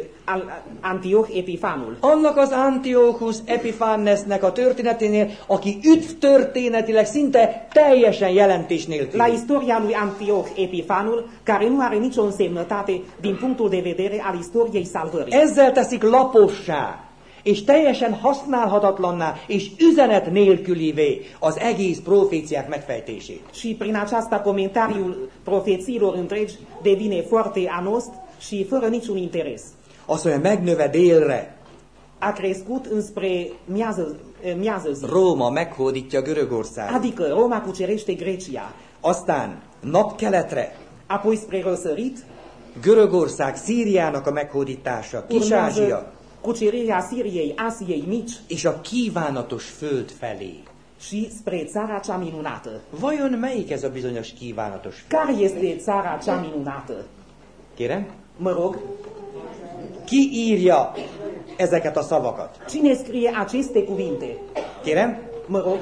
Antioch Epifanul. Annak az Antiochus Epiphanesnek a történeténél, aki üdv történetileg szinte teljesen jelentés La nélkül. istoria lui Antioch Epifanul, care nu are nicio însemnătate din punctul de vedere al istoriei salvării. Ezzel teszik lapossá, és teljesen használhatatlanná, és üzenet nélkülivé az egész proféciák megfejtését. Și prin aceasta comentariul profețiilor întregi devine foarte anost și fără niciun interes. Azt mondja, megnöve délre, A crescut înspre miază, eh, miază zi, Róma meghódítja Görögországot. adică Roma cucerește Grecia, Aztán napkeletre, apoi spre răsărit. Görögország Szíriának a meghódítása, Kis-Ázsia, cucerirea Siriei, Asiei mici és a kívánatos föld felé. și spre țara cea minunată. Vajon melyik ez a bizonyos kívánatos föld? Care este țara cea minunată? Kérem? Mă rog, Ki írja ezeket a szavakat? cine scrie aceste cuvinte? Kérem? Mă rog,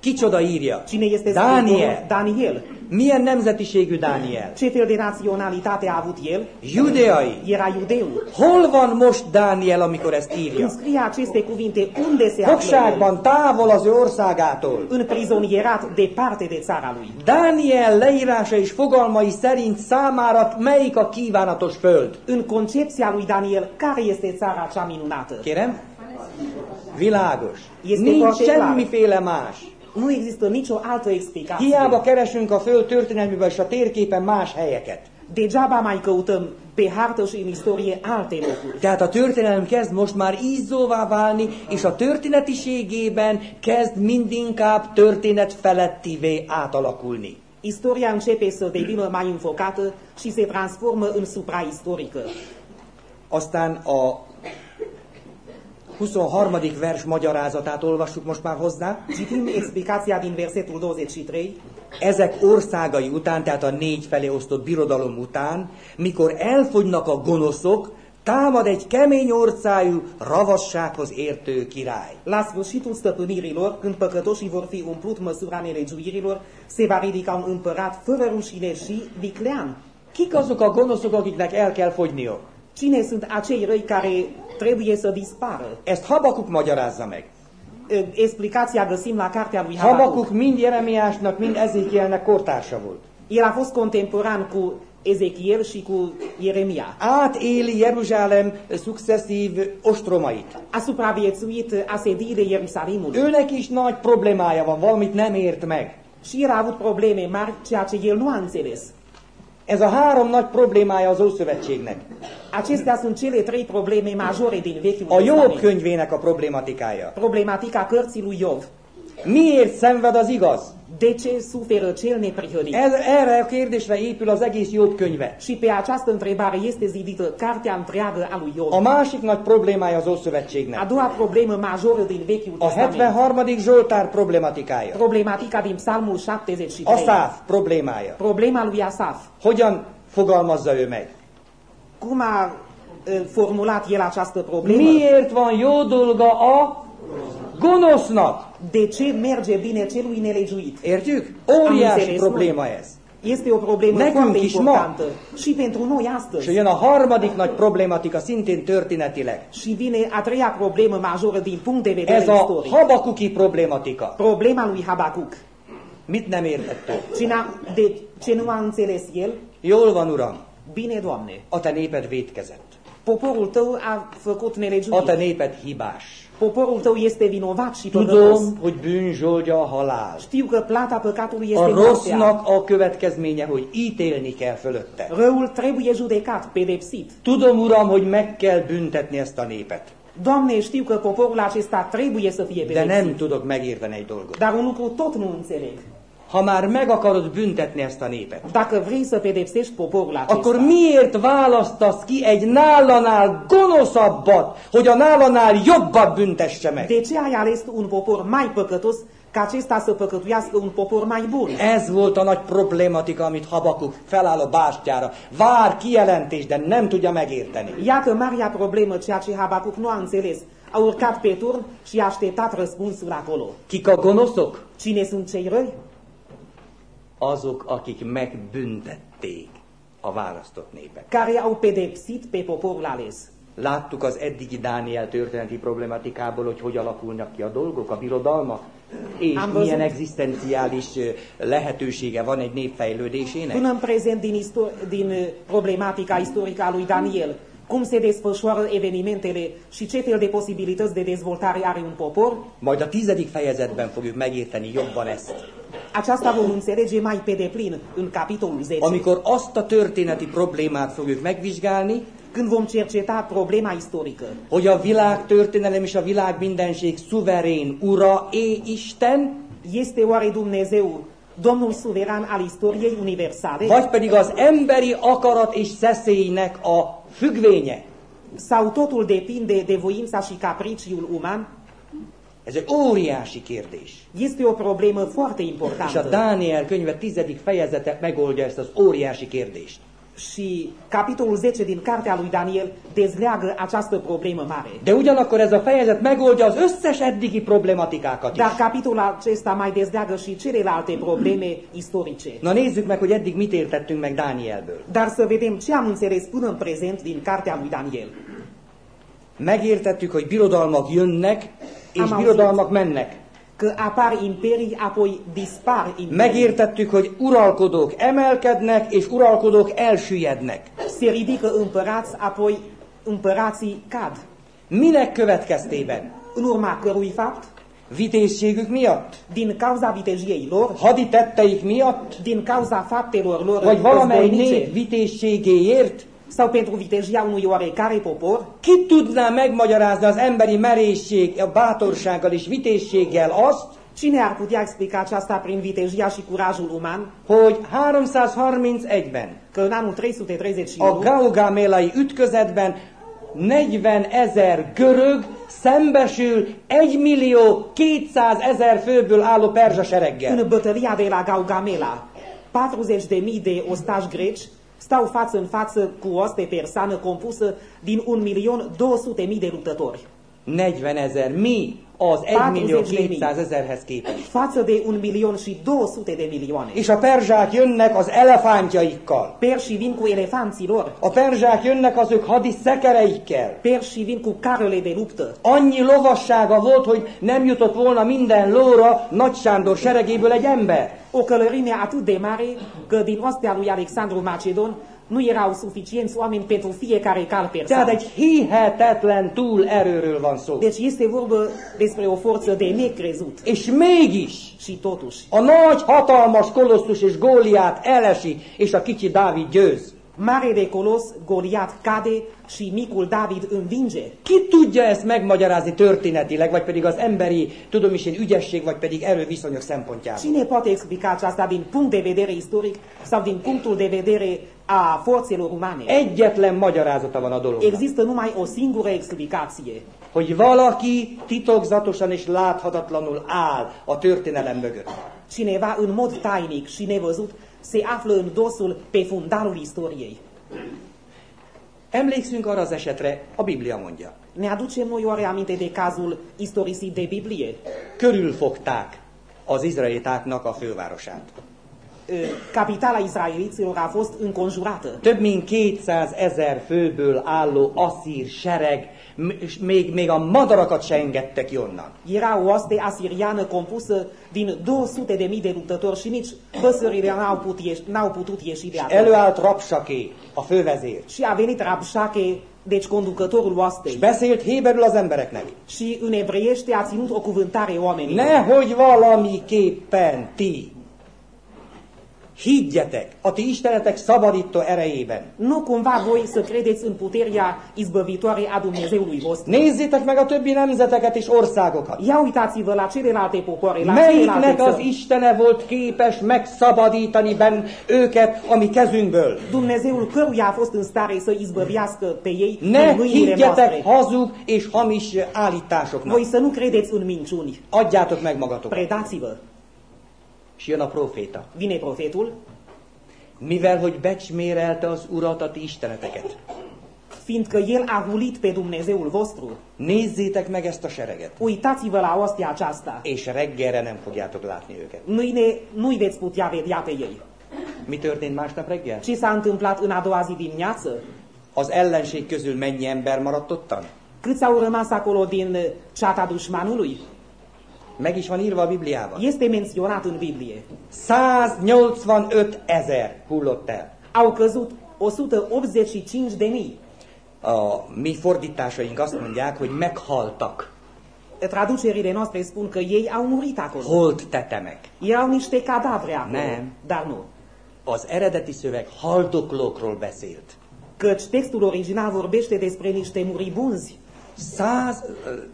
Kicsoda írja? cine este scriitorul? Daniel. Milyen nemzetiségű Dániel? Ce fel de naționalitate a avut el? Judeai. Era iudeu. Hol van most Dániel, amikor ezt írja? Scrie aceste cuvinte, unde se? Fogságban, távol az ő országától. Împrizonierat departe de țara lui. Dániel leírása és fogalmai szerint számára melyik a kívánatos föld? În concepția lui Daniel, care este țara cea minunată? Kérem? Világos. Este Nincs semmiféle más. Nu există nicio altă explicație. Hiába keresünk a föld történelmében és a térképen más helyeket. Degeaba mai căutăm pe hartă și în istorie alte locuri. Tehát a történelem kezd most már ízzóvá válni, és a történetiségében kezd mindinkább történet felettivé átalakulni. Istoria începe să devină mai înfocată și se transformă în supraistorică. Aztán a 23. vers magyarázatát olvassuk most már hozzá. Citim explicația din versetul 23. Ezek országai után, tehát a négy felé osztott birodalom után, mikor elfogynak a gonoszok, támad egy kemény orcájú, ravassághoz értő király. La sfârșitul stăpânirilor, când păcătoșii vor fi umplut măsura nelegiuirilor, se va ridica un împărat fără rușine și viclean. Kik azok a gonoszok, akiknek el kell fogyniuk? Cine sunt acei răi care trebuie să dispară? Ezt Habakuk magyarázza meg. Explicația găsim la cartea lui Habacuc. Habakuk mind Jeremiásnak, mind Ezékielnek kortársa volt. El a fost contemporan cu Ezechiel și cu Ieremia. Átéli Jeruzsálem szucceszív ostromait. A supraviețuit asediile Ierusalimului. Őnek is nagy problémája van, valamit nem ért meg. Și el a avut probleme mari, ceea ce el nu a înțeles. Ez a három nagy problémája az Ószövetségnek. Acestea sunt cele trei probleme majore din Vechiul A Jobb Testament. könyvének a problématikája. Problematica cărții lui Iov. Miért szenved az igaz? De ce suferă cel neprihănit? Ez, erre a kérdésre épül az egész Jobb könyve. Și pe această întrebare este zidită cartea întreagă a lui Iov. A másik nagy problémája az A Ószövetségnek. doua problemă majoră din Vechiul A Testament. 73. Zsoltár problematikája. Problematica din Psalmul 73. Aszáf problémája. Problema lui Asaf. Hogyan fogalmazza ő meg? Cum a uh, formulat el această problemă? Miért van jó dolga a gonosznak? De ce merge bine celui nelegiuit? Értjük? Óriási probléma ez. Este o problemă Nekünk foarte is ma. importantă și pentru noi astăzi. jön a harmadik nagy problématika szintén történetileg. Și vine a treia problemă majoră din punct de vedere Ez a habakuki problématika. Problema lui Habacuc. Mit nem értett? Ce, de ce nu a înțeles el? Jól van, Uram, Bine, Doamne, a te néped vétkezett. poporul tău a făcut A te néped hibás. Poporul tău este vinovat și păcătos. Tudom, hogy bűnzsoldja a halál. Știu că plata păcatului A este moartea. rossznak a következménye, hogy ítélni kell fölötte. Răul trebuie judecat, pedepsit. Tudom, Uram, hogy meg kell büntetni ezt a népet. Doamne, știu că poporul acesta trebuie să fie De nem pedepsit. tudok megérteni egy dolgot. Dar un lucru tot nu înțeleg. Ha már meg akarod büntetni ezt a népet, Dacă vrei să pedepsești poporul akkor miért választasz ki egy nálanál gonoszabbat, hogy a nálanál jobbat büntesse meg? de ce ai ales un popor mai păcătos ca acesta să păcătuiască un popor mai bun? Ez volt a nagy problématika, amit Habakuk feláll a bástyára. Vár kijelentés, de nem tudja megérteni. Iată marea problemă, ceea ce Habacuc nu a înțeles. A urcat pe turn și a așteptat răspunsul acolo. Kik a gonoszok? Cine sunt cei răi? Azok, akik megbüntették a választott népet. Care au pedepsit pe poporul ales. Láttuk az eddigi Dániel történeti problematikából, hogy hogy alakulnak ki a dolgok, a birodalmak, és Ám milyen egzisztenciális lehetősége van egy nép fejlődésének. Până în prezent, din, isto- din problematica istorică a lui Daniel, cum se desfășoară evenimentele și ce fel de posibilități de dezvoltare are un popor, Majd a tizedik fejezetben fogjuk megérteni jobban ezt. aceasta vom înțelege mai pe deplin în capitolul 10, Amikor azt a történeti problémát fogjuk megvizsgálni, când vom cerceta problema istorică. hogy a világ történelem és a világ mindenség szuverén ura é Isten, Este oare Dumnezeu Domnul suveran al istoriei universale vagy pedig az emberi akarat és szeszélynek a függvénye? sau totul depinde de voința și capriciul uman? Ez egy óriási kérdés. Este o problemă foarte És a importantă. Dániel könyve tizedik fejezete megoldja ezt az óriási kérdést. Și capitolul 10 din cartea lui Daniel dezleagă această problemă mare. De ugyanakkor ez a fejezet megoldja az összes eddigi problematikákat is. Dar capitolul acesta mai dezleagă și celelalte probleme istorice. Na nézzük meg, hogy eddig mit értettünk meg Dánielből. Dar să vedem ce am înțeles până în prezent din cartea lui Daniel. Megértettük, hogy birodalmak jönnek, és Am auzit. birodalmak mennek. Că apar imperii, apoi dispar imperii. Megértettük, hogy uralkodók emelkednek, és uralkodók elsüllyednek. Se ridică împărați, apoi împărații cad. Minek következtében? În urma cărui fapt, Vitézségük miatt? din cauza vitejiei lor, Haditetteik miatt? din cauza faptelor lor Vagy valamely nép vitézségéért? Sau pentru vitejia unui oarecare popor, Ki tudná megmagyarázni az emberi merészség, a bátorsággal és vitézséggel azt, cine ar putea explica aceasta prin vitejia și curajul uman, hogy 331-ben că în anul a 331 Gaugamelai ütközetben 40 ezer görög szembesül 1 millió 200 ezer főből álló perzsa sereggel. în bătălia de la Gaugamela, 40.000 de ostași greci stau față în față cu o oaste persană compusă din 1.200.000 de luptători. 40 ezer. Mi az 1 millió 200 ezerhez képest? Față de 1 milion și 200 de milioane. És a perzsák jönnek az elefántjaikkal. Persii vin cu elefanții lor, A perzsák jönnek az ők hadi szekereikkel. persii vin cu carele de luptă. Annyi lovassága volt, hogy nem jutott volna minden lóra Nagy Sándor seregéből egy ember. O călărime atât de mare că din ostea lui Alexandru Macedon nu erau suficienți oameni pentru fiecare cal Tehát persan. egy hihetetlen túlerőről van szó. Deci este vorbă despre o forță de necrezut. És mégis Și totuși, a nagy, hatalmas kolosszus és Góliát elesi, és a kicsi Dávid győz. Mare de Colos, Goliat cade și micul David învinge. Ki tudja ezt megmagyarázni történetileg, vagy pedig az emberi, tudom is én, ügyesség, vagy pedig erőviszonyok szempontjából? Cine poate explica aceasta din punct de vedere istoric sau din punctul de vedere a forțelor umane? Egyetlen magyarázata van a dolognak. Există numai o singură explicație. Hogy valaki titokzatosan és láthatatlanul áll a történelem mögött. Cineva în mod tainic și nevăzut se află în dosul pe fundalul istoriei. Emlékszünk arra az esetre, a Biblia mondja. Ne aducem noi oare aminte de cazul istorisit de Biblie? Körülfogták az izraelitáknak a fővárosát. Capitala israeliților a fost înconjurată. Több mint 200 ezer főből álló asszír sereg, még, még a madarakat se engedtek ki onnan. Era o oaste asiriană compusă din 200 de mii de luptători și nici păsările n-au putut, ieși, n-au putut ieși de acolo. Előállt Rapsaké, a fővezér, Și a venit Rabshake, deci conducătorul oastei. beszélt héberül az embereknek. Și în evreiește a ținut o cuvântare oamenilor. Nehogy valamiképpen ti higgyetek a ti istenetek szabadító erejében. Nu cumva voi să credeți în puterea izbăvitoare a Dumnezeului vostru. Nézzétek meg a többi nemzeteket és országokat. Ia uitați-vă la celelalte popoare, la Melyiknek az. Istene volt képes megszabadítani ben őket a mi kezünkből? Dumnezeul căruia a fost în stare să izbăvească pe ei Ne în higgyetek hazug és hamis állításoknak. Voi să nu credeți în minciuni. Adjátok meg magatokat. Predați-vă. És jön a proféta. Vine profetul, Mivel, hogy becsmérelte az Urat, a ti isteneteket. fiindcă el a hulit pe Dumnezeul vostru. Nézzétek meg ezt a sereget. Uitați-vă la ostia aceasta. És reggelre nem fogjátok látni őket. Mâine nu-i veți putea vedea pe ei. Mi történt másnap reggel? Ce s-a întâmplat în a doua zi dimineață? Az ellenség közül mennyi ember maradt ottan? Câți au rămas acolo din ceata dușmanului? Meg is van írva a Bibliában. Este menționat în Biblie. 185 ezer hullott el. Au căzut 185 de mii. A mi fordításaink azt mondják, hogy meghaltak. Traducerile noastre spun că ei au murit acolo. Holt tetemek. Erau niște cadavre acolo. Nem. Dar nu. Az eredeti szöveg haldoklókról beszélt. Căci textul original vorbește despre niște muribunzi. 100,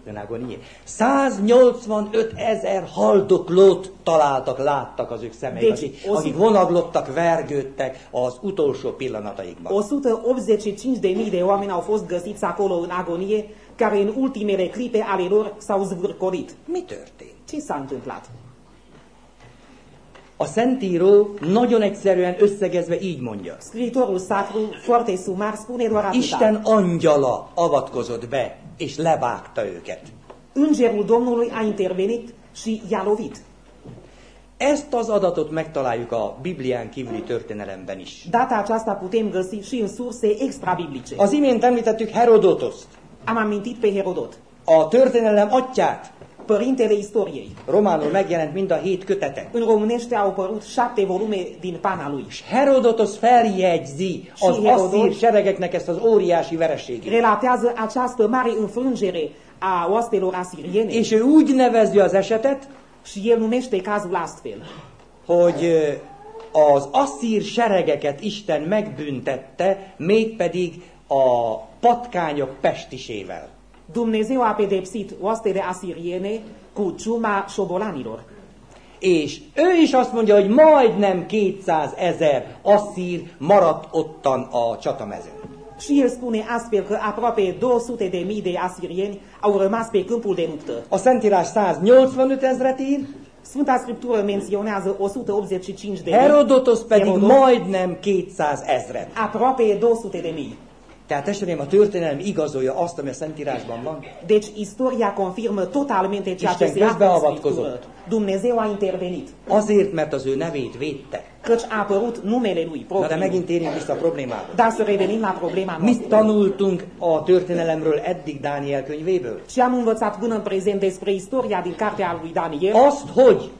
în agonie, 185 ezer haldoklót találtak, láttak az ők szemeik, Deci, akik, akik vonaglottak, vergődtek az utolsó pillanataikban. 185 de mii de oameni au fost găsiți acolo în agonie, care în ultimele clipe ale lor s-au zvârcolit. Mi történt? Ce s-a întâmplat? A Szentíró nagyon egyszerűen összegezve így mondja. Scriitorul sacru, foarte sumar, spune doar atâta. Isten angyala avatkozott be, és levágta őket. Îngerul Domnului a intervenit și i-a lovit. Ezt az adatot megtaláljuk a Biblián kívüli történelemben is. Data aceasta putem găsi și în surse extrabiblice. Az imént említettük Herodotoszt, Am amintit pe Herodot, a történelem atyát. Părintele istoriei. Románul megjelent mind a hét kötete. În românește au apărut șapte volume din pana lui. És Herodotos feljegyzi az asszír seregeknek ezt az óriási vereségét. Relatează această mare înfrângere a oastelor asiriene És ő úgy nevezi az esetet, și el numește cazul astfel. hogy az asszír seregeket Isten megbüntette, mégpedig a patkányok pestisével. Dumnezeu a pedepsit oastele asiriene cu ciuma șobolanilor. És ő is azt mondja, hogy majdnem 200 ezer asszír maradt ottan a csatamezőn. Și el spune astfel că aproape 200 de mii de asirieni au rămas pe câmpul de luptă. A Szentírás 185 ezret ír, Sfânta Scriptură menționează 185 de mii, Herodotos pedig Herodot majdnem 200 ezret. aproape 200 de mii. Tehát testvérem, a történelem igazolja azt, ami a Szentírásban van. Deci istoria confirmă totalmente ceea ce se află în közbeavatkozott. Scriptură. Dumnezeu a intervenit, Azért, mert az ő nevét védte. căci a apărut numele lui Na de megint térjünk vissza a problémába. Dar să revenim la problema Mit noastră. tanultunk a történelemről eddig Dániel könyvéből? Ce am învățat până în prezent despre istoria din cartea lui Daniel? Azt, hogy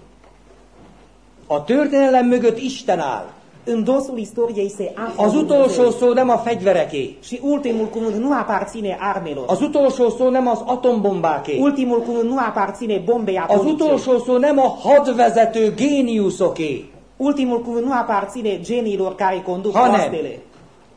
a történelem mögött Isten áll. În dosul istoriei se află Az utolsó szó nem a fegyvereké. Și ultimul cuvânt nu aparține armelor. Az utolsó szó nem az atombombáké. Ultimul cuvânt nu aparține bombei Az atomice. utolsó szó nem a hadvezető géniuszoké, Ultimul cuvânt nu aparține geniilor care conduc Hanem. oastele,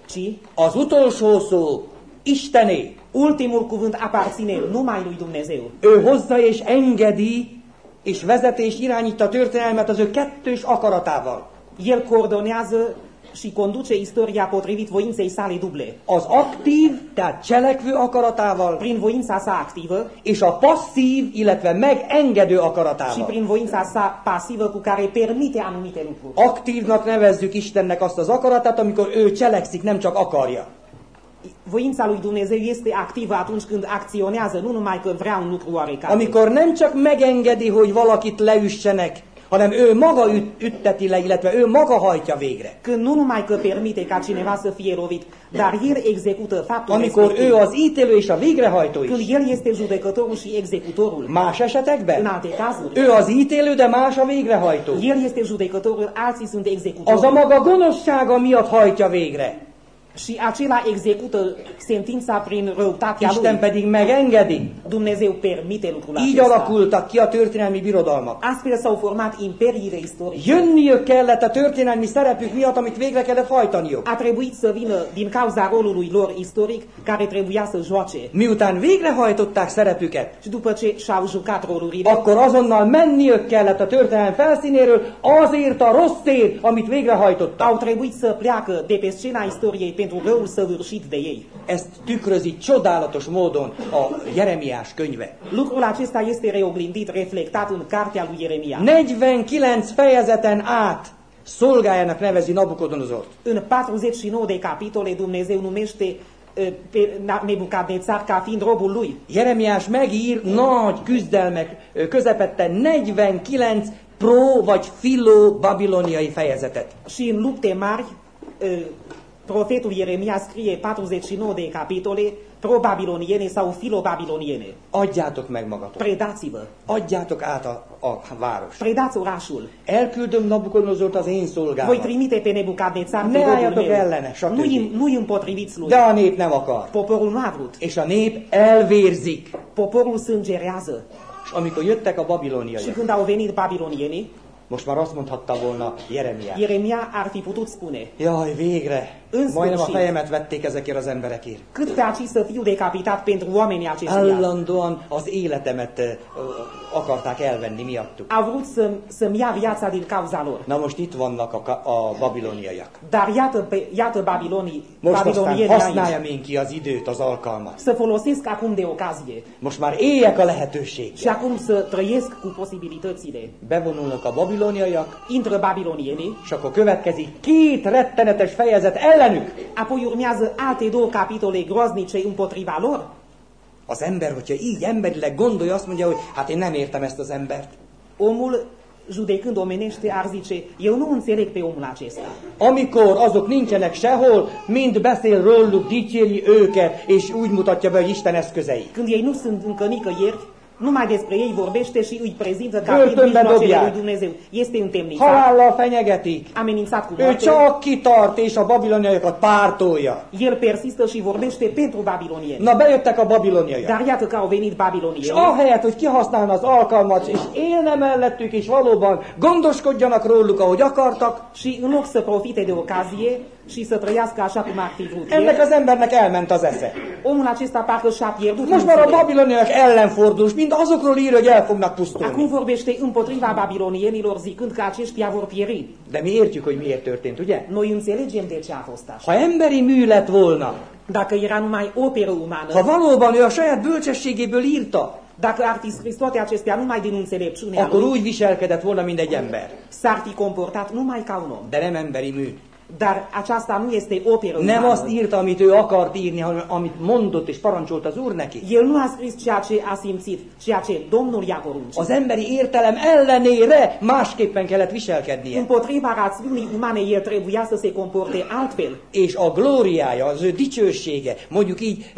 ci Az utolsó szó Istené. ultimul cuvânt aparține numai lui Dumnezeu. Ő hozza és engedi, és vezet és irányít a történelmet az ő kettős akaratával. El coordonează și conduce istoria potrivit voinței sale duble. Az aktív, tehát cselekvő akaratával, Prin voința sa activă és a passzív, illetve megengedő și akaratával. prin voința sa pasivă cu care permite anumite lucruri. Aktívnak nevezzük Istennek azt az akaratát, amikor ő cselekszik, nem csak akarja. Voința lui Dumnezeu este activă atunci când acționează, nu numai că vrea un lucru oarecare. Amikor nem csak megengedi, hogy valakit leüssenek, hanem ő maga üt, ütteti le, illetve ő maga hajtja végre. Când nu numai că permite ca cineva să fie lovit, dar el execută faptul Amikor respectiv. ő az ítélő és a végrehajtó Când is. el este judecătorul și executorul. Más În esetekben alte cazuri, ő az ítélő, de más a végrehajtó. el este judecătorul, alții sunt Az a maga gonoszsága miatt hajtja végre. Și acela execută sentința prin răutatea Isten lui. pedig megengedi. Dumnezeu permite lucrul Így acesta. alakultak ki a történelmi birodalmak. Astfel s-au format imperiile istorice. Jönniük kellett a történelmi szerepük miatt, amit végre kellett hajtaniuk. A trebuit să vină din cauza rolului lor istoric care trebuia să joace. Miután végrehajtották szerepüket, Și după ce și-au jucat rolurile, akkor azonnal menniük kellett a történelem felszínéről azért a rosszért, amit végrehajtottak. au trebuit să pleacă de pe scena istoriei pentru răul săvârșit de ei. Ezt tükrözi csodálatos módon a Jeremiás könyve. Lucrul acesta este reoglindit, reflectat în cartea lui Ieremia. 49 fejezeten át szolgájának nevezi Nabukodonozort. În 49 de capitole Dumnezeu numește pe Nebucadnețar ca fiind robul lui. Jeremiás megír nagy küzdelmek közepette 49 pro vagy filo babiloniai fejezetet. Și în lupte mari, profetul Ieremia scrie 49 de capitole pro-babiloniene sau filo-babiloniene. Adjátok meg magatok. Predați-vă, Adjátok át a, a város. predați orașul. Elküldöm Nabukodonozort az én Voi szolgámat. trimite pe Nebucadnețar Ne álljatok ellene, stb. Nu-i, nu-i împotriviți lui. De a nép nem akar. Poporul nu a vrut. És a nép elvérzik. Poporul sângerează. És amikor jöttek a Și babiloniaiak, când au venit babilonienii, most már azt mondhatta volna Jeremiás. Ieremia ar fi putut spune, Jaj, végre! Majdnem a fejemet vették ezekért az emberekért. cât pe aici să fiu decapitat pentru oamenii aceștia. Állandóan az életemet akarták elvenni miattuk. Au vrut să, să-mi ia viața din cauza lor. Na most itt vannak a, a babiloniaiak. Dar iată, pe, iată Babilonii, Most aztán babilonienii használjam én ki az időt, az alkalmat. Să folosesc acum de ocazie Most már éljek a lehetőség. și acum să trăiesc cu posibilitățile. Bevonulnak a babiloniaiak, Intră babilonienii, és akkor következik két rettenetes fejezet ellenük. apoi urmează alte două capitole groaznice împotriva lor. Az ember, hogyha így emberileg gondolja, azt mondja, hogy hát én nem értem ezt az embert. Omul, judecând omenește, ar zice, eu nu înțeleg pe omul acesta. Amikor azok nincsenek sehol, mind beszél róluk, dicséri őket, és úgy mutatja be, hogy Isten eszközei. Când ei nu sunt încă nicăieri, numai despre ei vorbește și îi prezintă ca fiind lui Dumnezeu. Este întemnițat, Halállal fenyegetik. amenințat cu Ő moarte. csak kitart, és a babiloniaiakat pártolja. El persistă și vorbește pentru babilonieni. Na, bejöttek a babiloniaiak. Dar iată că au venit És babilonieni. ahelyett, hogy kihasználna az alkalmat, és élne mellettük, és valóban gondoskodjanak róluk, ahogy akartak, Și în loc să profite de ocazie și să trăiască așa cum ar fi vrut ennek az embernek elment az esze. omul acesta parcă și-a pierdut Most már a mințile. babiloniaiak ellen fordul, mind azokról ír, hogy el fognak Acum pusztulni. vorbește împotriva babilonienilor zicând că aceștia vor pieri. De mi értjük, hogy miért történt, ugye? Noi înțelegem de ce a fost așa. Ha emberi mű lett volna, Dacă era numai operă umană, ha valóban ő a saját bölcsességéből írta, dacă ar fi scris toate acestea numai din înțelepciunea akkor lui, úgy viselkedett volna, mint egy ember. s-ar fi comportat numai ca un om. De nem emberi mű. Dar aceasta nu este operă Nem umană. azt írta, amit ő akart írni, hanem amit mondott és parancsolt az Úr neki. El nu a scris ceea ce a simțit, ceea ce Domnul i-a poruncit. Az emberi értelem ellenére másképpen kellett viselkednie. Împotriva rațiunii umane, el trebuia să se comporte altfel. És a glóriája, az ő dicsősége, mondjuk így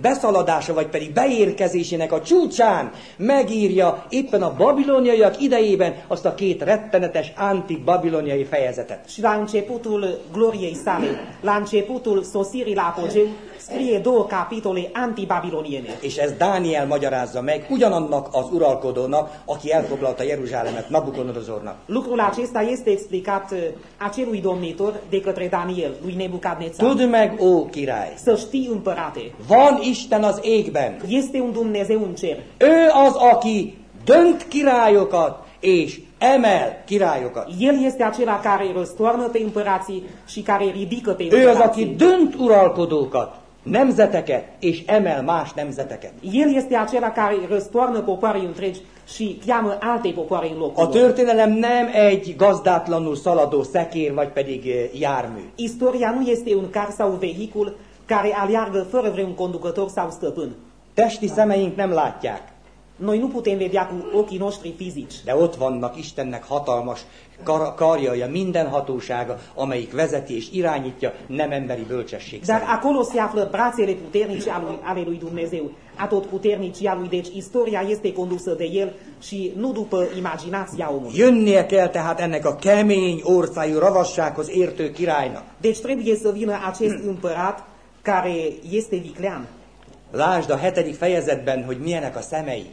beszaladása, vagy pedig beérkezésének a csúcsán megírja éppen a babiloniaiak idejében azt a két rettenetes anti-babiloniai fejezetet. Și la începutul gloriei sale, la începutul sosirii la apogeu, scrie două capitole antibabiloniene. És ez Dániel magyarázza meg ugyanannak az uralkodónak, aki elfoglalta Jeruzsálemet Nabukodonozornak. Lucrul acesta este explicat uh, acelui domnitor de către Daniel, lui Nebucadnețar. Tudd meg, ó király, Să știi, împărate, van Isten az égben. este un Dumnezeu în cer. Ő az, aki dönt királyokat és emel királyokat. El este acela care răstoarnă pe împărații și care ridică pe Ő az, aki dönt uralkodókat, nemzeteket, és emel más nemzeteket. El este acela care răstoarnă popoare întregi și cheamă alte popoare în locul A történelem nem egy gazdátlanul szaladó szekér, vagy pedig eh, jármű. Istoria nu este un car sau un vehicul care aleargă fără vreun conducător sau stăpân. Testi szemeink nem látják, Noi nu putem vedea cu ochii noștri fizici, de ott vannak Istennek hatalmas kar- karjaja, minden hatósága, amelyik vezeti és irányítja nem emberi bölcsesség dar szerint. acolo se află brațele puternice ale lui, Dumnezeu, atotputernicii a lui, deci istoria este condusă de el și nu după imaginația omului. Jönnie kell tehát ennek a kemény orcájú ravassághoz értő királynak. Deci trebuie să vină acest împărat care este viclean. Lásd a hetedik fejezetben, hogy milyenek a szemei.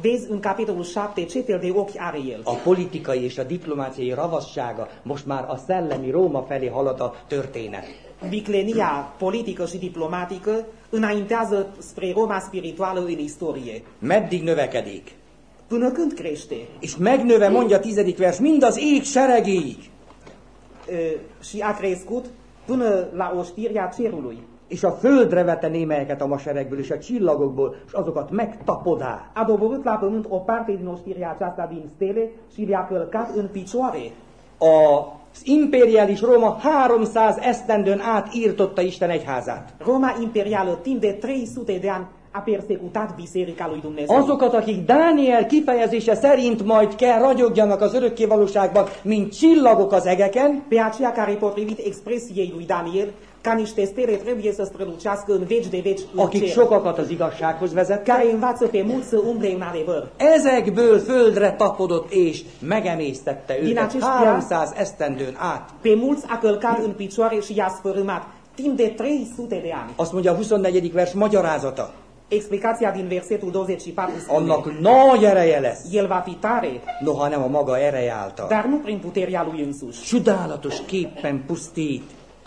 Vezi în capitolul 7 ce fel de ochi are el. A politikai és a diplomáciai ravassága most már a szellemi Róma felé halad a történet. Viclenia politică și diplomatică înaintează spre Roma spirituală în istorie. Meddig növekedik? Până când crește? És megnöve, mondja a tizedik vers, mind az ég seregéig. E, și a crescut până la oștirea cerului. És a földre vette némelyeket a maseregből és a csillagokból, és azokat megtapodá. A doborât la pământ o parte din oștirea aceasta din stele și le-a călcat în picioare. Az impériális Róma 300 esztendőn át írtotta Isten egyházát. Roma imperială timp de 300 de ani a persecutat biserica lui Dumnezeu. Azokat, akik Dániel kifejezése szerint majd kell ragyogjanak az örökkévalóságban, mint csillagok az egeken, Pe aceia care, potrivit expresiei lui Daniel, ca niște stele trebuie să strălucească în veci de veci în akik cer, sokakat az igazsághoz vezettek, care învață pe mulți să umble în adevăr. ezekből földre tapodott és megemésztette Din őket aceștia- 300 esztendőn át. Pe mulți a călcat în picioare și i-a sfărâmat timp de 300 de ani. Azt mondja a 24. vers magyarázata. Explicația din versetul 24 spune, Annak nagy ereje lesz, el va fi tare, noha nem a maga ereje által. dar nu prin puterea lui însuși. Csodálatos képpen pusztít.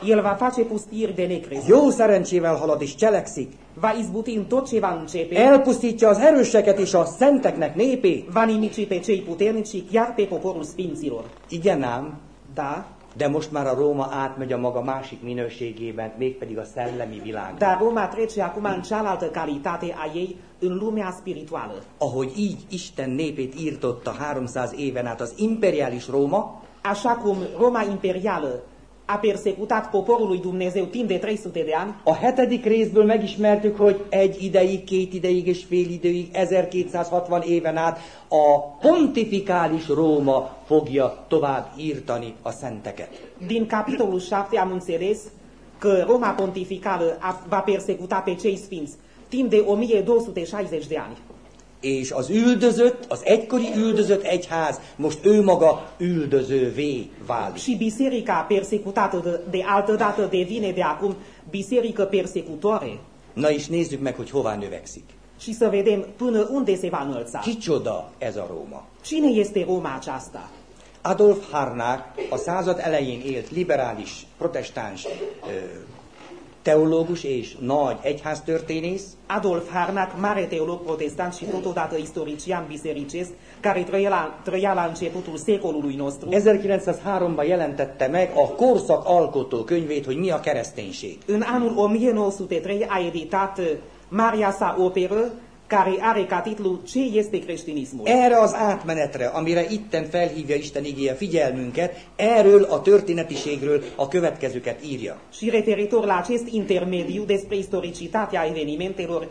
El va face pustiri de necrezit, Jó szerencsével halad és cselekszik. va izbuti în tot ce va începe, Elpusztítja az erőseket és a szenteknek népét. va nimici pe cei puternici și chiar pe poporul sfinților. Igen ám, Da, de most már a Róma átmegy a maga másik minőségében, mégpedig a szellemi világba. dar Roma trece acum în cealaltă calitate a ei în lumea spirituală. Ahogy így Isten népét írtotta 300 éven át az imperiális Róma, Așa cum Roma imperială a persecutat poporul lui Dumnezeu timp de 300 de ani, a hetedik részből megismertük, hogy egy ideig, két ideig és fél időig, 1260 éven át a pontifikális Róma fogja tovább írtani a szenteket. din capitolul 7 am înțeles că Roma pontificală va persecuta pe cei sfinți timp de 1260 de ani. És az üldözött, az egykori üldözött egyház most ő maga üldözővé válik. Și biserica persecutată de, de altă dată devine de acum biserică persecutoare. Na és nézzük meg, hogy hová növekszik. Și să vedem până unde se va înălța. Kicsoda ez a Róma? Cine este Roma aceasta? Adolf Harnack a század elején élt liberális, protestáns ö, teológus és nagy egyháztörténész, Adolf Harnack, mare teolog protestant și totodată istorician bisericesc, care trăia la, trăia la începutul secolului nostru, 1903-ban jelentette meg a korszak alkotó könyvét, hogy mi a kereszténység. în anul 1903 a editat Maria sa operă, care are ca titlu Ce este creștinismul? Erre az átmenetre, amire itten felhívja Isten igéje figyelmünket, erről a történetiségről a következőket írja. Și referitor la acest intermediu despre istoricitatea evenimentelor,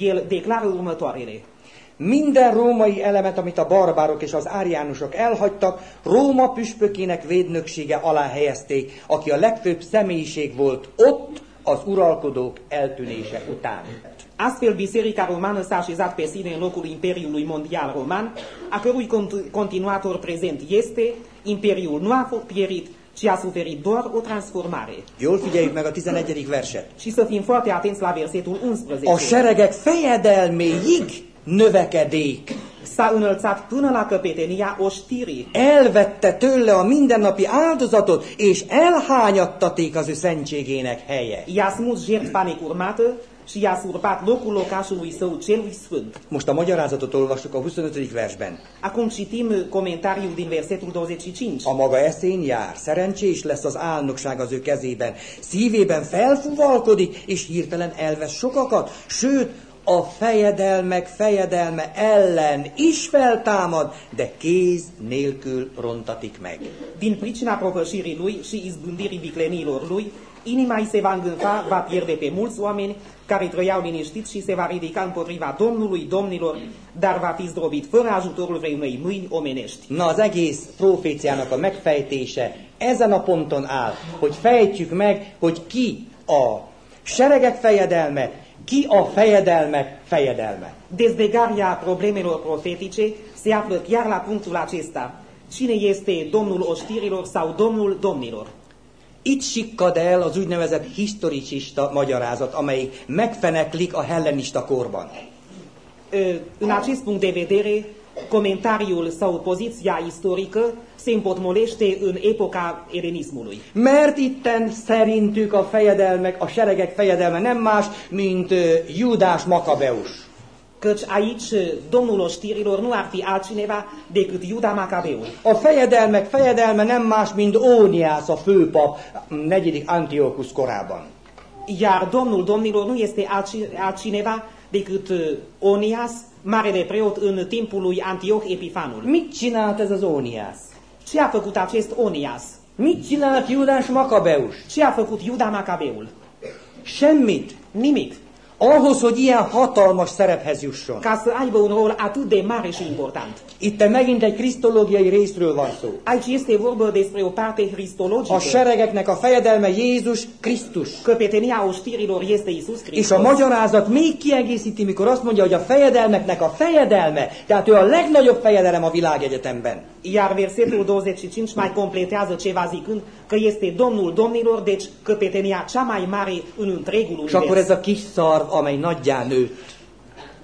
el declară următoarele. Minden római elemet, amit a barbárok és az áriánusok elhagytak, Róma püspökének védnöksége alá helyezték, aki a legfőbb személyiség volt ott az uralkodók eltűnése után. Astfel, Biserica Romană s-a așezat pe sine în locul Imperiului Mondial Roman, a cărui cont- continuator prezent este, Imperiul nu a fost pierit ci a suferit doar o transformare. Jól figyeljük meg a 11. verset. Și să fim foarte atenți la versetul 11. A seregek fejedelméig növekedék. S-a înălțat până la căpetenia oștirii. Elvette tőle a mindennapi áldozatot, és elhányattaték az ő szentségének helye. I-a smuls jertfa necurmată și i-a surpat locul locașului său celui sfânt. Most a magyarázatot olvassuk a 25. versben. Acum citim comentariul din versetul 25. A maga eszén jár, szerencsés lesz az álnokság az ő kezében. Szívében felfúvalkodik, és hirtelen elvesz sokakat, sőt, a fejedelmek fejedelme ellen is feltámad, de kéz nélkül rontatik meg. Din pricina propășirii lui și izbândirii vicleniilor lui, inima îi se va îngânfa, va pierde pe mulți oameni care trăiau liniștiți și se va ridica împotriva Domnului Domnilor, dar va fi zdrobit fără ajutorul vreunei mâini omenești. Na, az egész proféciának a megfejtése ezen a ponton áll, hogy fejtjük meg, hogy ki a seregek fejedelme, ki a fejedelmek fejedelme. Dezlegarea problemelor profetice se află chiar la punctul acesta. Cine este Domnul oștirilor sau Domnul domnilor? Itt sikkad el az úgynevezett historicista magyarázat, amelyik megfeneklik a hellenista korban. În acest punct de vedere, comentariul sau poziția istorică se împotmolește în epoca elenismului. Mert itten szerintük a fejedelmek, a seregek fejedelme nem más, mint Júdás Makabeus. Căci aici domnul oștirilor nu ar fi altcineva decât Iuda Macabeul. A fejedelmek fejedelme nem más, mint Óniász, a főpap, negyedik Antiochus korában. Iar domnul domnilor nu este altci- altcineva decât uh, Onias, marele preot în timpul lui Antioch Epifanul. Mit csinált ez az Óniász? Ce a făcut acest Onias? Mit csinált Júdás Makabeus? Ce a făcut Iuda Macabeul? Semmit. Nimic. Ahhoz, hogy ilyen hatalmas szerephez jusson. Ca să aibă un rol atât de mare și important. Itt megint egy krisztológiai részről van szó. Aici este vorba despre o parte cristologică. A seregeknek a fejedelme Jézus Krisztus. Căpetenia oștirilor este Isus És Hristos. a magyarázat még kiegészíti, mikor azt mondja, hogy a fejedelmeknek a fejedelme, tehát ő a legnagyobb fejedelem a világegyetemben. Iar versetul 25 mai completează ceva zicând că este Domnul Domnilor, deci căpetenia cea mai mare în întregul És akkor univers. ez a kis szarv, amely nagyján nőtt,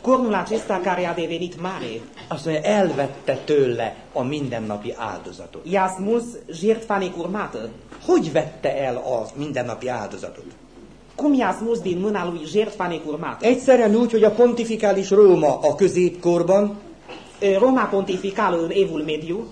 Cornul acesta care a devenit mare azt mondja, elvette tőle a mindennapi áldozatot. i-a smuls jertfa necurmată. Hogy vette el a mindennapi áldozatot? Cum i-a smuls din mâna lui jertfa necurmată? Egyszerűen úgy, hogy a pontifikális Róma a középkorban Roma pontificală în Evul Mediu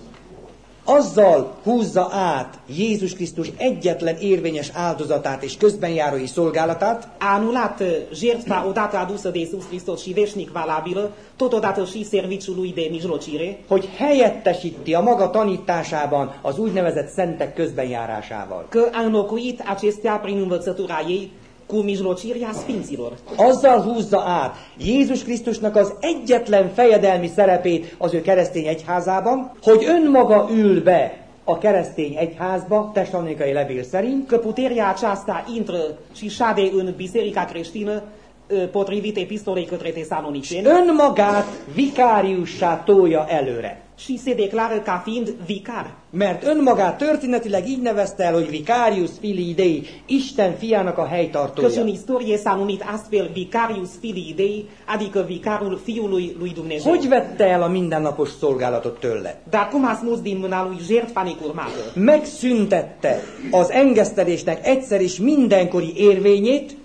azzal húzza át Jézus Krisztus egyetlen érvényes áldozatát és közbenjárói szolgálatát, anulat jertfa odată adusă de Isus Hristos și veșnic valabilă, totodată și serviciul lui de mijlocire, hogy helyettesíti a maga tanításában az úgynevezett szentek közbenjárásával. că a înlocuit acestea prin învățătura ei cu mijlocirea sfinților. Azzal húzza át Jézus Krisztusnak az egyetlen fejedelmi szerepét az ő keresztény egyházában, hogy önmaga ül be a keresztény egyházba, testalonikai levél szerint, Că puterea aceasta intră și șade în biserica creștină potrivit epistolei către tesaloniceni önmagát vikáriussá tolja előre. Și se declară ca fiind vicar. Mert önmagát történetileg így nevezte el, hogy Vicarius Filii Dei, Isten fiának a Căci în helytartója. istorie s-a numit astfel vicarius filii Dei, adică vicarul fiului lui Dumnezeu. Hogy vette el a mindennapos szolgálatot tőle? Dar cum a smuls din mâna lui jertfa necurmată? Megszüntette az engesztelésnek egyszer és mindenkori érvényét,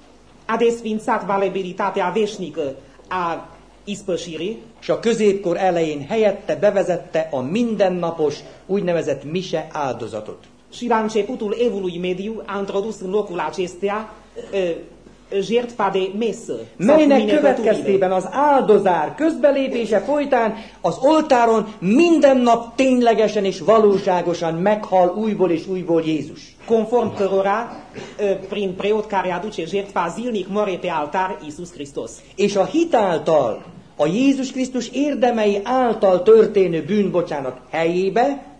A desfințat valabilitatea veșnică a ispășirii és a középkor elején helyette bevezette a mindennapos úgynevezett mise áldozatot. și la începutul evului mediu a introdus în locul acestea jertfa de mesă. melynek következtében az áldozár közbelépése folytán az oltáron minden nap ténylegesen és valóságosan meghal újból és újból Jézus. conform cărora, prin preot care aduce jertfa zilnic, moare pe altar Iisus Hristos. És a hit által, a Jézus Krisztus érdemei által történő bűnbocsánat helyébe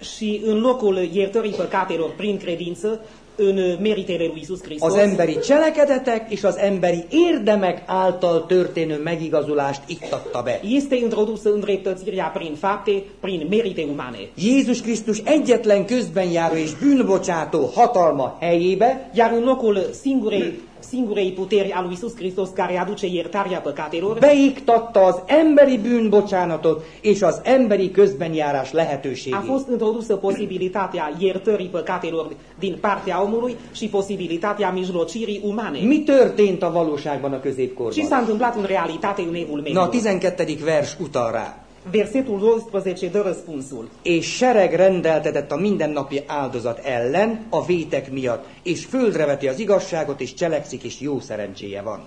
Și în locul iertării păcatelor prin credință, în meritele lui Isus Hristos. az emberi cselekedetek és az emberi érdemek által történő megigazulást iktatta be. Este introdusă îndreptățirea prin fapte, prin merite umane. Jézus Krisztus egyetlen közbenjáró és bűnbocsátó hatalma helyébe Iar în locul singurei, singurei puteri a lui Isus Hristos care aduce iertarea păcatelor, beiktatta az emberi bűnbocsánatot és az emberi közbenjárás a lehetőségét. fost introdusă posibilitatea iertării păcatelor din partea omului și posibilitatea mijlocirii umane. Mi történt a valóságban a Ce s-a középkorban? întâmplat în realitate în evul Na, a mediu? 12. vers utal rá. Versetul 12 dă răspunsul. És sereg rendeltetett a mindennapi áldozat ellen, a vétek miatt, és földre veti az igazságot, és cselekszik, és jó szerencséje van.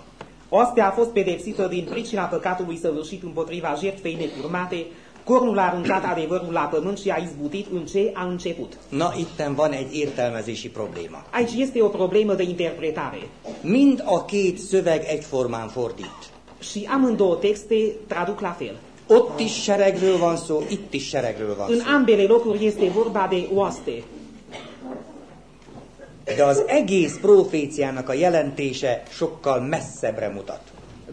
Ostea a fost pedepsită din pricina păcatului săvârșit împotriva jertfei necurmate, cornul a aruncat adevărul la pământ și a izbutit în ce a început. Na, itten van egy értelmezési probléma. Aici este o problemă de interpretare. Mind a két szöveg egyformán fordít. Și amândouă texte traduc la fel. Ott is seregről van szó, itt is seregről van În szó. ambele locuri este vorba de oaste. De az egész proféciának a jelentése sokkal messzebbre mutat.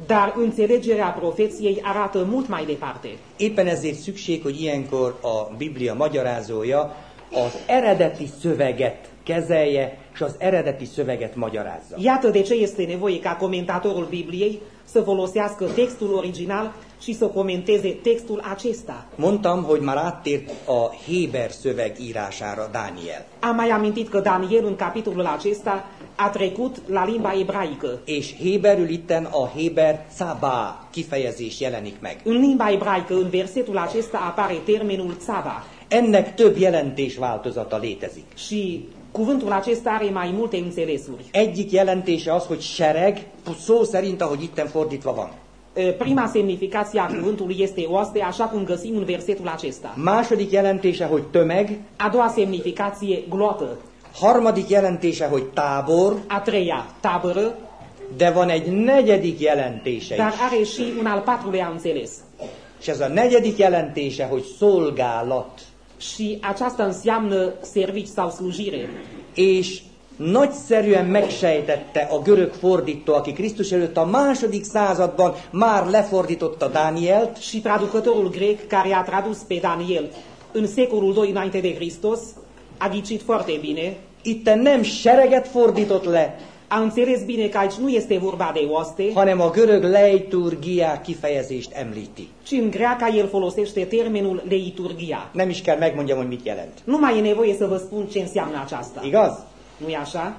Dar înțelegerea profeției arată mult mai departe. Éppen ezért szükség, hogy ilyenkor a Biblia magyarázója az eredeti szöveget kezelje, és az eredeti szöveget magyarázza. Iată de ce este nevoie ca comentatorul Bibliei să folosească textul original și să comenteze textul acesta. Mondtam, hogy már áttért a Héber szöveg írására Dániel. Am mai amintit că Daniel în capitolul acesta a trecut la limba ebraică. És Héberül itten a Héber Cabá kifejezés jelenik meg. În limba ebraică, în versetul acesta apare termenul tzava Ennek több jelentésváltozata létezik. și cuvântul acesta are mai multe înțelesuri. Egyik jelentése az, hogy sereg, szó szerint, ahogy itten fordítva van. E, Prima semnificație a cuvântului este oaste, așa cum găsim în versetul acesta. Második jelentése, hogy tömeg. A doua semnificație, gloată. Harmadik jelentése, hogy tábor. A treia, tabără, De van egy negyedik jelentése dar is. are și un al patrulea înțeles. És ez a negyedik jelentése, hogy szolgálat. Și aceasta înseamnă servici sau slujire. És nagyszerűen megsejtette a görög fordító, aki Krisztus előtt a második században már lefordította Dánielt, Și traducătorul grec care a tradus pe Daniel în secolul 2 înainte de Hristos a ghicit foarte bine, Itten nem sereget fordított le, a înțeles bine că aici nu este vorba de oaste, hanem a görög leiturgiák kifejezést említi. ci în greaca el folosește termenul leiturgia. Nem is kell megmondjam, hogy mit jelent. Nu mai e nevoie să vă spun ce înseamnă aceasta. Igaz? Nu așa?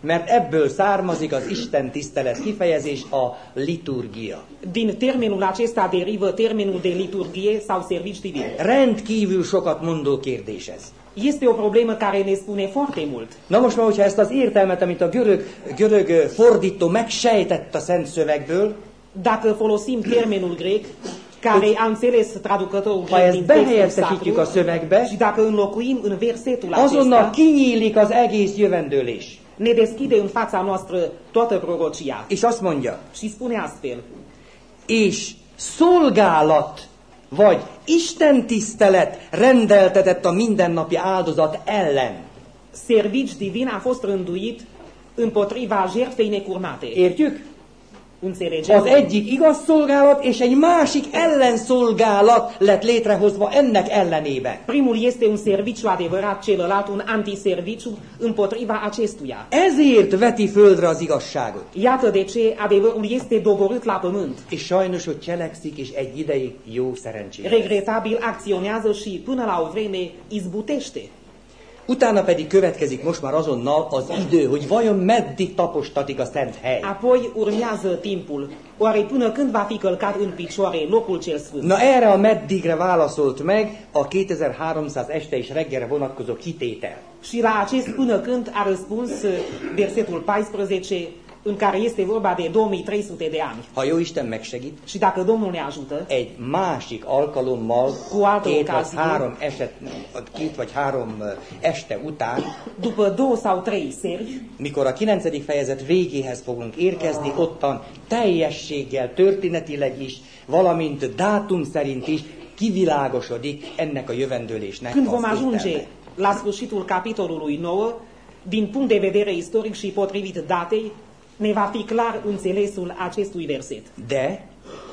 Mert ebből származik az Isten tisztelet kifejezés, a liturgia. Din termenul acesta derivă termenul de liturgie sau servici divin. Rendkívül sokat mondó kérdés ez. Este o problemă care ne spune foarte mult. Na most már, hogyha ezt az értelmet, amit a görög, görög fordító megsejtett a Szent Szövegből, Dacă folosim termenul grec, care a înțeles traducătorul ha ezt behelyettesítjük a szövegbe, și dacă înlocuim în versetul azonnal kinyílik az egész jövendőlés. ne deschide în fața noastră toată prorocia. És azt mondja, Și spune astfel, és szolgálat, vagy Isten tisztelet rendeltetett a mindennapi áldozat ellen. servici divin a fost rânduit împotriva jertfei necurmate. Értjük? Az egyik igaz szolgálat, és egy másik ellenszolgálat lett létrehozva ennek ellenében. Primul este un serviciu adevărat, celălalt un antiserviciu împotriva acestuia. Ezért veti földre az igazságot. Iată de ce adevărul este doborât la pământ. És sajnos, hogy cselekszik, és egy ideig jó szerencsére. Regretabil acționează și până la o vreme izbutește. Utána pedig következik most már azonnal az idő, hogy vajon meddig tapostatik a szent hely. Apoi urmează timpul. Oare până când va fi călcat în picioare locul cel sfânt? Na erre a meddigre válaszolt meg a 2300 este és reggelre vonatkozó kitétel. Și la acest până când a răspuns uh, versetul 14, în care este vorba de 2300 de ani. Ha jó Isten megsegít, Și dacă Domnul ne ajută, egy másik alkalommal, Cu altă két vagy okázió. három eset, két vagy három este után, după două sau trei seri, mikor a 9. fejezet végéhez fogunk érkezni, ottan teljességgel, történetileg is, valamint dátum szerint is kivilágosodik ennek a jövendőlésnek când vom ajunge értelme. la sfârșitul capitolului 9, Din punct de vedere istoric și potrivit datei, ne va fi clar înțelesul acestui verset. De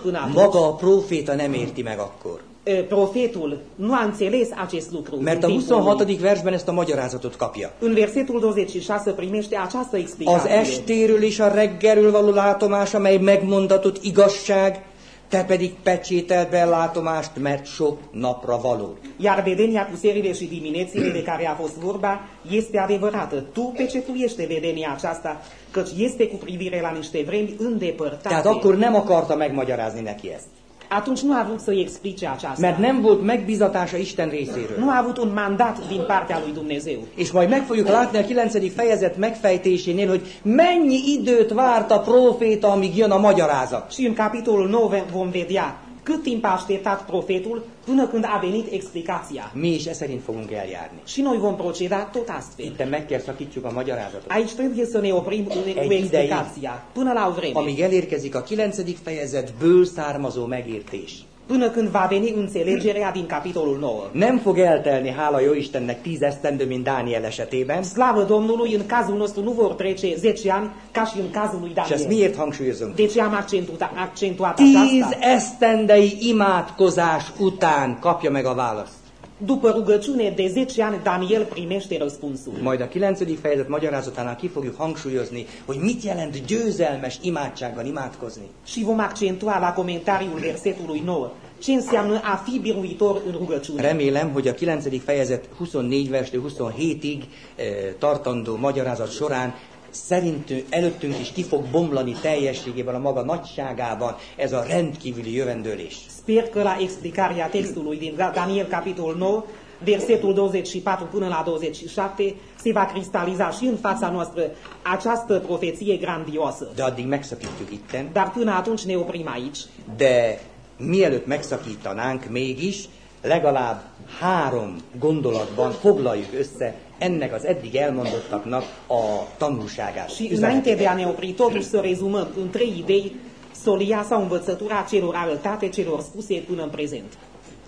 Până atunci, maga a próféta nem érti meg akkor. e, profetul nu a înțeles acest lucru. Mert a timpul lui. 26. versben ezt a magyarázatot kapja. În versetul 26 primește această Az explicație. estéről és a reggelről való látomás, amely megmondatott igazság, te pedig pecsételd be látomást, mert sok napra való. Iar vedenia cu serile și diminețile de care a fost vorba este adevărată. Tu pecetuiește vedenia aceasta, căci este cu privire la niște vremi Tehát îndepărtate. akkor nem akarta megmagyarázni neki ezt. Atunci nu a vrut să-i explice aceasta. Mert nem volt megbizatása Isten részéről. Nu a avut un mandat din partea lui Dumnezeu. És majd meg fogjuk látni a 9. fejezet megfejtésénél, hogy mennyi időt várt a próféta, amíg jön a magyarázat. Și în capitolul 9 vom vedea cât timp a așteptat profetul până când a venit explicația. Mi is e szerint fogunk eljárni. Și noi vom proceda tot astfel. Itt meg kell szakítsuk a magyarázatot. Aici trebuie să ne oprim cu cu explicația până la o vreme. Amíg elérkezik a 9. fejezetből származó megértés. Până când va veni înțelegerea din capitolul 9. Nem fog eltelni, hála jó Istennek, tíz esztendő, mint Dániel esetében. Slavă Domnului, în cazul nostru nu vor trece 10 ani ca și în cazul lui És ezt Daniel. miért hangsúlyozom? De ce am accentuat, accentuat Tíz esztendei imádkozás után kapja meg a választ. După rugăciune de 10 ani, Daniel primește răspunsul. Majd a 9. fejezet magyarázatánál ki fogjuk hangsúlyozni, hogy mit jelent győzelmes imádsággal imádkozni. Și vom accentua la comentariul versetului 9 ce înseamnă a fi biruitor în rugăciune. Remélem, hogy a 9. fejezet 24 verstől 27-ig eh, tartandó magyarázat során szerintünk, előttünk is ki fog bomlani teljességében, a maga nagyságában ez a rendkívüli jövendőlés. Sper că la explicarea textului din Daniel capitolul 9, versetul 24 până la 27, se va cristaliza și în fața noastră această profeție grandioasă. De addig megszakítjuk itten. Dar până atunci ne oprim aici. De mielőtt megszakítanánk mégis, legalább három gondolatban foglaljuk össze ennek az eddig elmondottaknak a tanulságát. Și înainte de a ne opri, totuși să rezumăm în trei idei solia sau învățătura celor arătate, celor spuse până în prezent.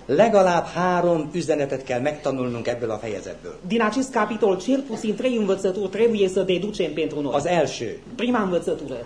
Legalább három üzenetet kell megtanulnunk ebből a fejezetből. Din acest capitol, cel puțin trei învățături trebuie să deducem pentru noi. Az első, Prima învățătură.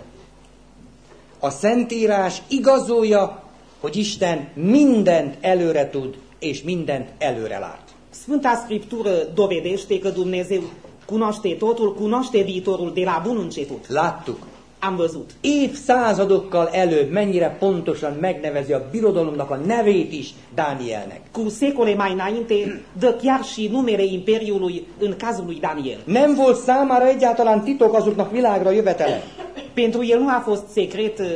a Szentírás igazolja, hogy Isten mindent előre tud, és mindent előre lát. Sfânta Scriptură dovedește că Dumnezeu cunoaște totul, cunoaște viitorul de la bun început. Láttuk, Am văzut. évszázadokkal előbb mennyire pontosan megnevezi a birodalomnak a nevét is Dánielnek. Cu secole mai înainte, dă chiar și numele Imperiului în cazul lui Daniel. Nem volt számára egyáltalán titok azoknak világra jövetele, Pentru el nu a fost secret uh,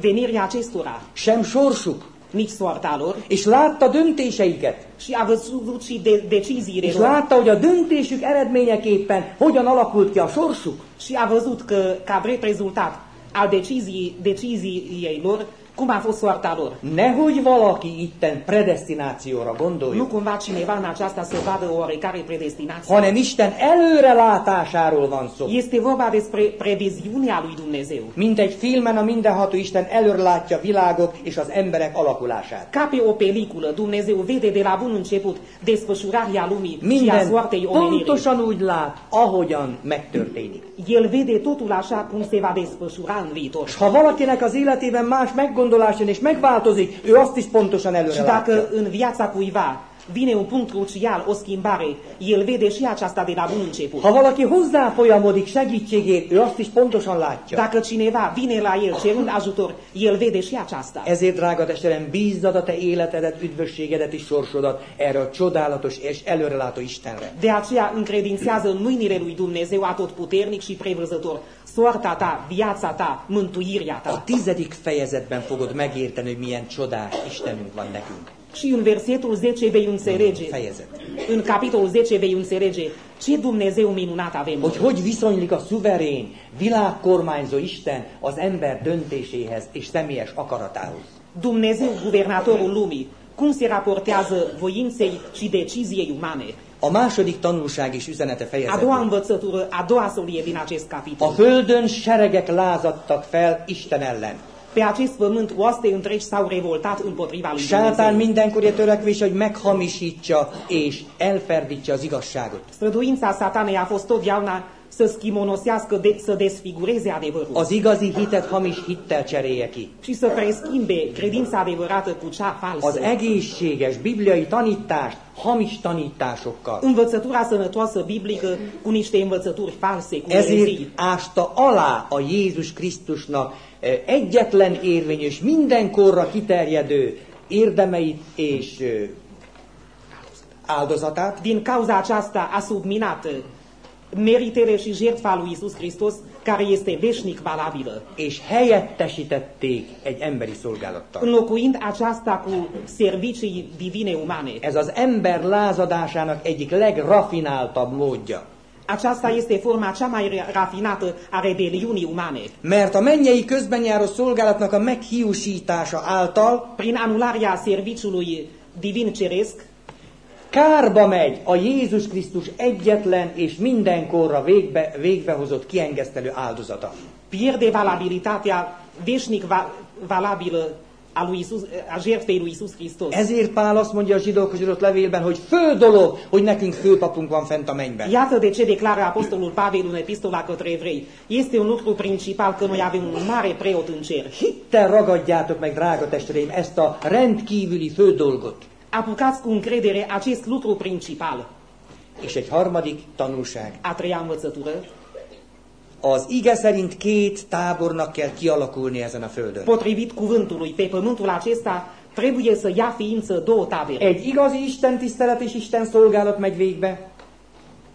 venirea acestora, sem sorsuk, nici soarta lor, és látta döntéseiket, și a văzut și de deciziile és lor. látta, hogy a döntésük eredményeképpen hogyan alakult ki a sorsuk. Și a văzut că, ca drept rezultat al decizii, deciziei lor, cum a fost soarta lor. Nehogy valaki itten predestinációra Nu gondoljon, cumva cineva în aceasta să vadă o oarecare predestinație. hanem Isten előrelátásáról van szó. Este vorba despre previziunea lui Dumnezeu. Mint egy filmen a mindenható Isten előrelátja a világok és az emberek alakulását. Ca pe o peliculă, Dumnezeu vede de la bun început desfășurarea lumii și a Minden soartei omenirii. pontosan úgy lát, ahogyan megtörténik. El vede totul așa cum se va desfășura în viitor. Ha valakinek az életében más meggondolás jön és megváltozik, ő azt is pontosan előre Și dacă látja. în viața cuiva vine un punct crucial, o schimbare, el vede și aceasta de la bun început. Ha valaki hozzáfolyamodik segítségért, ő azt is pontosan látja. Dacă cineva vine la el cerând ajutor, el vede și aceasta. Ezért, drága testvérem, bízzad a te életedet, üdvösségedet és sorsodat erre a csodálatos és előrelátó Istenre. De aceea încredințează în mâinile lui Dumnezeu atotputernic și prevăzător soarta ta, viața ta, mântuirea A ta. tizedik fejezetben fogod megérteni, hogy milyen csodás Istenünk van nekünk. Și în versetul 10 vei înțelege, Fejezet. în capitolul 10 vei înțelege ce Dumnezeu minunat avem. Hogy hogy viszonylik a szuverén, világkormányzó Isten az ember döntéséhez és személyes akaratához. Dumnezeu, guvernatorul lumii, cum se raportează voinței și deciziei umane. A második tanulság és üzenete A doua învățătură, a doua solie din acest A capitol. földön seregek lázadtak fel Isten ellen. Pe acest pământ oaste întregi s-au revoltat împotriva lui Sátán Dumnezeu. mindenkor törekvés, hogy meghamisítsa és elferdítsa az igazságot. Străduința satanei a fost totdeauna să schimonosească, de, să desfigureze adevărul Az igazi hitet hamis hittel cserélje ki. și să preschimbe credința adevărată cu cea Az falsă. egészséges bibliai tanítást hamis tanításokkal. Învățătura sănătoasă biblică cu niște învățături false, cu Ezért erezii. ásta alá a Jézus Krisztusnak eh, egyetlen érvényes, mindenkorra kiterjedő érdemeit és eh, áldozatát, Din cauza aceasta a subminat jertfa lui Isus Hristos, care este veșnic valabilă, és helyettesítették egy emberi szolgálattal. înlocuind aceasta cu servicii divine umane. Ez az ember lázadásának egyik legrafináltabb módja. Aceasta este forma cea mai ra- rafinată a rebeliunii umane. Mert a mennyei közben járó szolgálatnak a meghiúsítása által Prin anularea serviciului divin ceresc, kárba megy a Jézus Krisztus egyetlen és mindenkorra végbe, végbehozott kiengesztelő áldozata. pierde valabilitatea veșnic va, valabilă a, lui Isus, a jertfei lui Isus Hristos. Ezért Pál azt mondja a zsidókhoz írott levélben, hogy fő dolog, hogy nekünk főpapunk van fent a mennyben. Iată de ce declară Apostolul Pavel în epistola către evrei. Este un lucru principal că noi avem un mare preot în cer. Hittel ragadjátok meg, drága testvéreim, ezt a rendkívüli fő dolgot. Apucați cu încredere acest lucru principal. És egy harmadik tanulság. A treia învățătură. Az ige szerint két tábornak kell kialakulni ezen a földön. Potrivit cuvântului, pe pământul acesta trebuie să ia ființă două tabere. Egy igazi Isten tisztelet és Isten szolgálat megy végbe,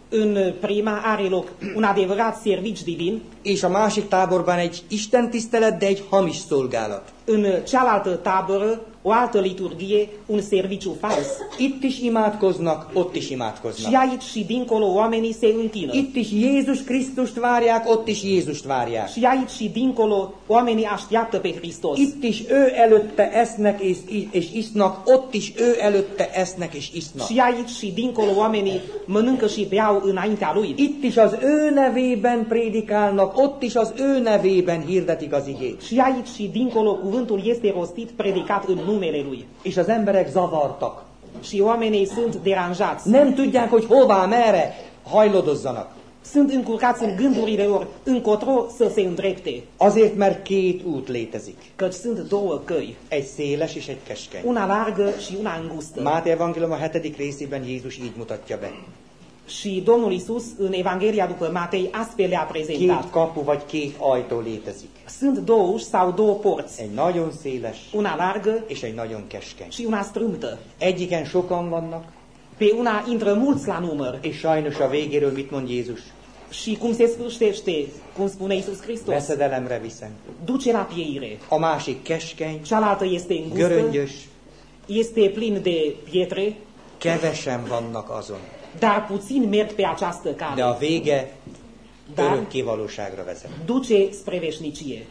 În prima are loc un adevărat servici divin, és a másik táborban egy Isten tisztelet, de egy hamis szolgálat. în cealaltă tabără o altă liturghie, un serviciu fals. Itt is imádkoznak, ott is Și imádkoznak. aici și dincolo oamenii se închină. Itt is Jézus Krisztust várják, ott is Jézust várják. Și aici și dincolo oamenii așteaptă pe Hristos. Itt is ő előtte esznek és, és isznak, ott is ő előtte esznek és isznak. Și aici și dincolo oamenii mănâncă și beau înaintea Lui. Itt is az ő nevében prédikálnak, ott is az ő nevében hirdetik az igét. Și aici și dincolo cuvântul este rostit, predicat în numele Lui. És az emberek zavartak. Și oamenii sunt deranjați. Nem tudják, hogy hová, merre hajlodozzanak. Sunt încurcați în gândurile lor încotro să se îndrepte. Azért, mert két út létezik. Căci sunt două căi. Egy széles és egy keskeny. Una largă și una îngustă. Máté evangélium a hetedik részében Jézus így mutatja be. Și Domnul Isus în Evanghelia după Matei astfel le-a Két prezentat. kapu vagy két ajtó létezik. Sunt două uși sau două porți. Egy nagyon széles Una largă és egy nagyon keskeny. și una strâmtă. Egyiken sokan vannak, Pe una intră mulți la număr. és sajnos a végéről mit mond Jézus? Și cum se sfârșește, cum spune Isus Hristos, Veszedelemre viszem. duce la pieire. A másik keskeny, Cealaltă este îngustă, göröngyös, este plin de pietre, kevesen vannak azon. Dar puțin merg pe această De cale. a vége Da. örökké valóságra vezet. Duce spre veșnicie.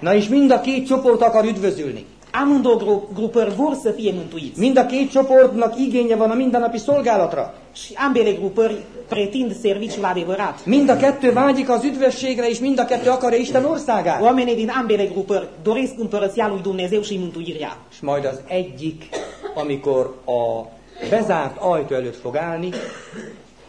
Na és mind a két csoport akar üdvözülni. Amândouă gru- grupări vor să fie mântuiți. Mind a két csoportnak igénye van a mindennapi szolgálatra. Și ambele grupări pretind serviciul adevărat. Mind a kettő vágyik az üdvösségre, és mind a kettő akarja Isten országát. Oamenii din ambele grupări doresc împărăția lui Dumnezeu și mântuirea. És majd az egyik, amikor a bezárt ajtó előtt fog állni,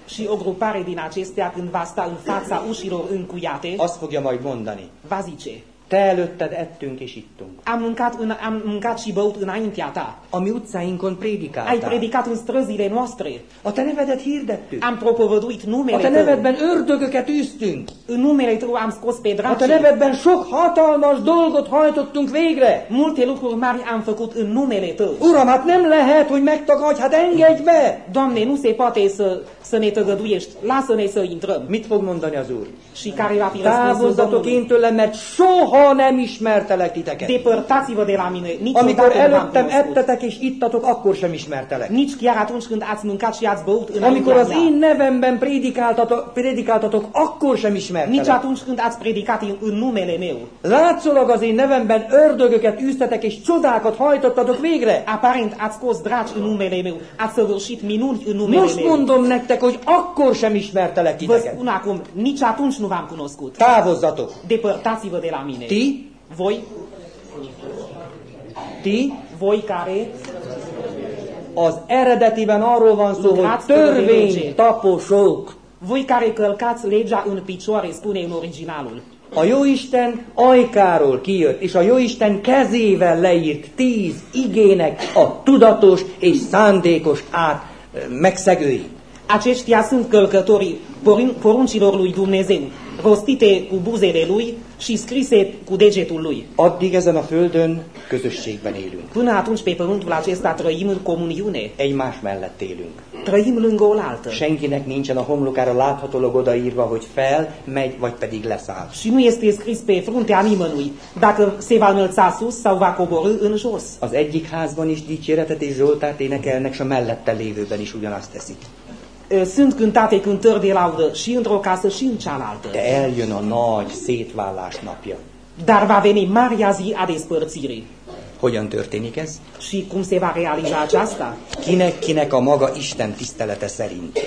Și o grupare din acestea, când va sta în fața ușilor încuiate, azt fogja majd mondani. va zice, Te előtted ettünk és ittunk. am mâncat, în, am mâncat și băut înaintea ta. A mi utcáinkon Ai prédikáltál. predicat în străzile noastre. A te nevedet hirdettük. Am propovăduit A numele te tău. nevedben ördögöket űztünk. În numele tău am scos pe A te nevedben sok hatalmas dolgot hajtottunk végre. Multe lucruri mari am făcut în numele tău. Uram, hát nem lehet, hogy megtagadj, hát engedj be! Doamne, nu se poate să, să ne tăgăduiești. Lasă-ne să intrăm. Mit fog mondani az Úr? Și care va fi Távozzatok én tőlem, mert soha nem ismertelek titeket. Depărtați-vă de la mine. Amikor Niciodată előttem ettetek és ittatok, akkor sem ismertelek. Nici chiar atunci când ați mâncat și ați băut Amikor înaintea az én nevemben prédikáltatok, prédikáltatok akkor sem Nici ismertelek. atunci când ați predicat în, în numele meu. Látszólag az én nevemben ördögöket űztetek és csodákat hajtottatok végre. Aparent ați scos draci în numele meu. Ați săvârșit minuni în numele Most meu. mondom nektek, hogy akkor sem ismertelek Vă titeket. spun acum, nici atunci nu v-am cunoscut. Távozzatok! Depărtați-vă de la mine. Ti, Voi, ti, voi care az eredetiben arról van szó, hogy törvény taposok. Voi care călcați legea în picioare, spune în originalul. A Jóisten ajkáról kijött, és a Jóisten kezével leírt tíz igének a tudatos és szándékos át megszegői. Aceștia sunt călcătorii poruncilor lui Dumnezeu, rostite cu buzele lui și scrise cu degetul lui. Addig ezen a földön közösségben élünk. Până atunci pe pământul acesta trăim în comuniune, Egymás mellett élünk. trăim lângă oaltă. Senkinek nincsen a homlokára láthatólag odaírva, hogy fel, megy, vagy pedig leszáll. Și nu este scris pe fruntea nimănui dacă se va înălța sus sau va coborâ în jos. Az egyik házban is dicséretet és Zsoltárt énekelnek, és a mellette lévőben is ugyanazt teszik. Sunt cântate cântări de laudă și într-o casă și în cealaltă. De eljön a nagy szétválás napja. Dar va veni marea zi a despărțirii. Hogyan történik ez? Și cum se va realiza aceasta? Kinek-kinek a maga Isten tisztelete szerint.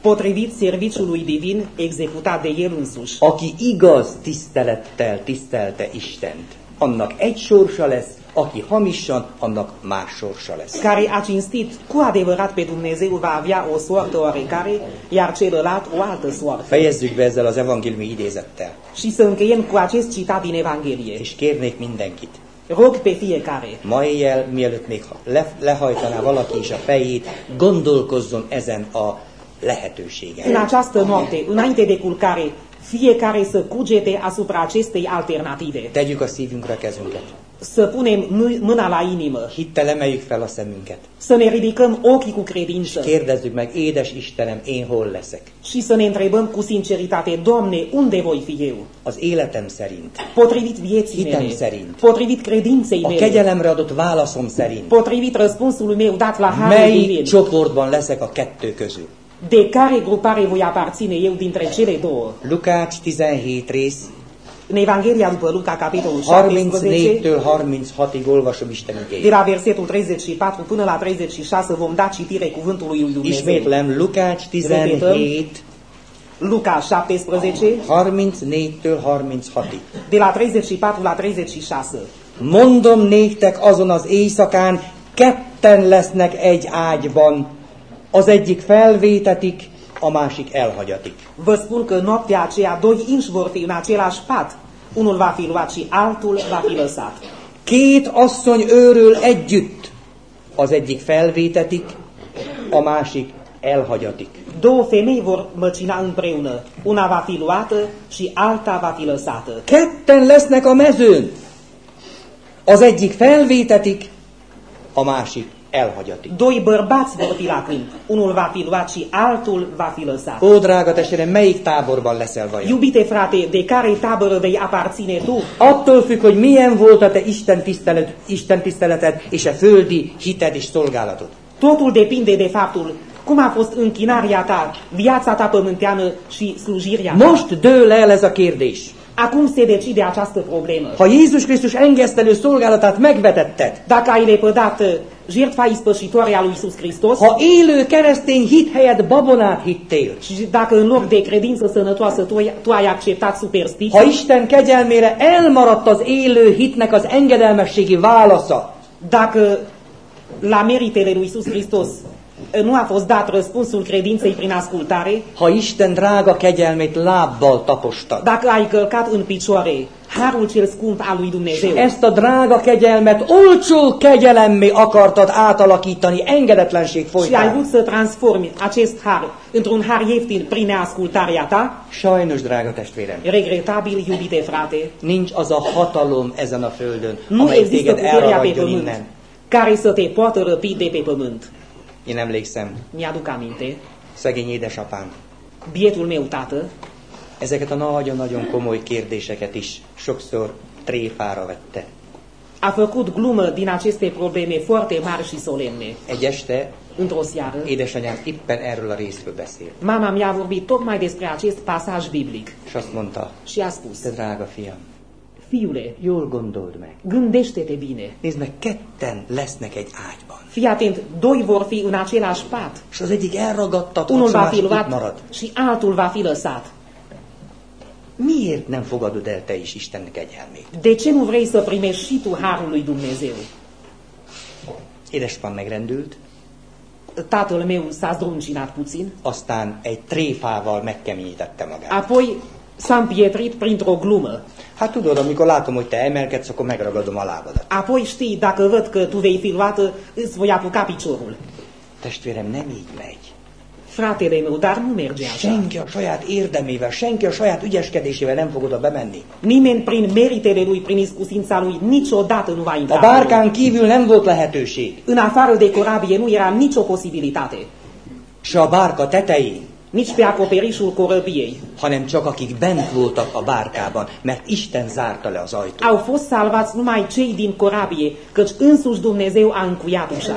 Potrivit serviciului divin executat de el însuși. Aki igaz tisztelettel tisztelte Istent, annak egy sorsa lesz, aki hamisan, annak más sorsa lesz. care a cinstit cu adevărat pe Dumnezeu va avea o soartă oarecare, iar celălalt o altă soartă. Fejezzük be ezzel az evangéliumi idézettel, Și să încheiem cu acest citat din Evanghelie. és kérnék mindenkit, Rog pe fiecare, ma éjjel, mielőtt még le, lehajtaná valaki is a fejét, gondolkozzon ezen a lehetőségen. în această noapte, înainte de culcare, fiecare să cugete asupra acestei alternative. Tegyük a szívünkre kezünket. Să punem mâ- mâna la inimă, Hittel emeljük fel a szemünket. să ne ridicăm ochii cu credință Kérdezzük meg, édes Istenem, én hol leszek? și să ne întrebăm cu sinceritate, Doamne, unde voi fi eu? Az életem szerint, Potrivit vieții Hitem mele, szerint. potrivit credinței a mele, kegyelemre adott válaszom szerint, potrivit răspunsului meu dat la harul mely divin. csoportban leszek a kettő közül? De care grupare voi aparține eu dintre cele două? Lukács 17 rész, În Evanghelia după Luca, capitolul 17, 34-től 36-ig olvasom Isten de igéjét. la versetul 34 până la 36, vom da citire cuvântului lui Dumnezeu. Ismétlem, Lukács 17, Luca 17, 34-től 36-ig. de la 34 la 36. Mondom néktek azon az éjszakán, ketten lesznek egy ágyban, az egyik felvétetik, a másik elhagyatik. Vă spun că noaptea aceea doi inși vor fi în același pat. Unul va fi luat și altul va fi lăsat. Két asszony őrül együtt, az egyik felvétetik, a másik elhagyatik. Două femei vor măcina împreună. Una va fi luată și alta va fi lăsată. Ketten lesznek a mezőn, az egyik felvétetik, a másik elhagyatik. Doi bărbați la câmp. Unul va fi luat și altul va fi lăsat. Ó, drága testvérem, melyik táborban leszel vajon? Iubite frate, de care tabără vei aparține tu? Attól függ, hogy milyen volt a te Isten, tisztelet, Isten tiszteleted és a földi hited és szolgálatod. Totul depinde de faptul cum a fost închinarea ta, viața ta pământeană și slujirea ta. Most dől el ez a kérdés. Acum se decide această problemă. Ha Jézus Krisztus engesztelő szolgálatát megvetetted, Dacă ai lepădat uh, jertfa ispășitoare a lui Iisus Hristos ha élő keresztény hit helyett babonát hittél, și dacă în loc de credință sănătoasă tu ai, tu ai acceptat superstiții, ha Isten kegyelmére elmaradt az élő hitnek az engedelmességi válasza, dacă la meritele lui Iisus Hristos nu a fost dat răspunsul credinței prin ascultare, ha Isten drága kegyelmét lábbal tapostat, dacă ai călcat în picioare harul cel scump al lui Dumnezeu ezt a drága kegyelmet olcsó kegyelemmé akartad átalakítani engedetlenség și ai folytán. vrut să transformi acest har într-un har ieftin prin neascultarea ta, Sajnos, drága testvérem, regretabil, iubite frate, nincs az a hatalom ezen a földön, nu amely există téged puterea pe elragadjon pământ innen. care să te poată răpi de pe pământ. Én emlékszem, Mi-aduc aminte, szegény édesapám, bietul meu tată. Ezeket a nagyon-nagyon komoly kérdéseket is sokszor tréfára vette. a făcut glumă din aceste probleme foarte mari și solemne. Egy este Într-o seară, édesanyám éppen erről a részről beszél, mama mi-a vorbit tocmai despre acest pasaj biblic. És azt mondta, și a spus, te drága fiam, fiule, jól gondold meg. gândește-te bine. Nézd meg, ketten lesznek egy ágyban. Fii atent, doi vor fi în același pat. És az egyik elragadtat, Unul va fi luat marad. și altul va fi lăsat. Miért nem fogadod el te is Isten kegyelmét? De ce nu vrei să primești și tu harul lui Dumnezeu? Édesapám megrendült, tatăl meu s-a zdruncinat puțin, aztán egy tréfával megkeményítette magát. apoi s-a împietrit printr-o glumă. Hát tudod, amikor látom, hogy te emelkedsz, akkor megragadom a lábadat. Apoi știi, dacă văd că tu vei fi luată, îți voi apuca piciorul. Testvérem, nem így megy. Fratele meu, dar nu merge așa. Senki a saját érdemével, senki a saját ügyeskedésével nem fog oda bemenni. Nimeni prin meritele lui, prin iscusința lui, niciodată nu va A intra. acolo. bárkán kívül nem volt lehetőség. În afară de corabie nu era nicio posibilitate. Se a bárka tetején, Nici pe acoperișul corăbiei. hanem csak akik bent voltak a bárkában, mert Isten zárta le az ajtót. Au fost salvați numai cei din corabie, căci însuși Dumnezeu a încuiat ușa.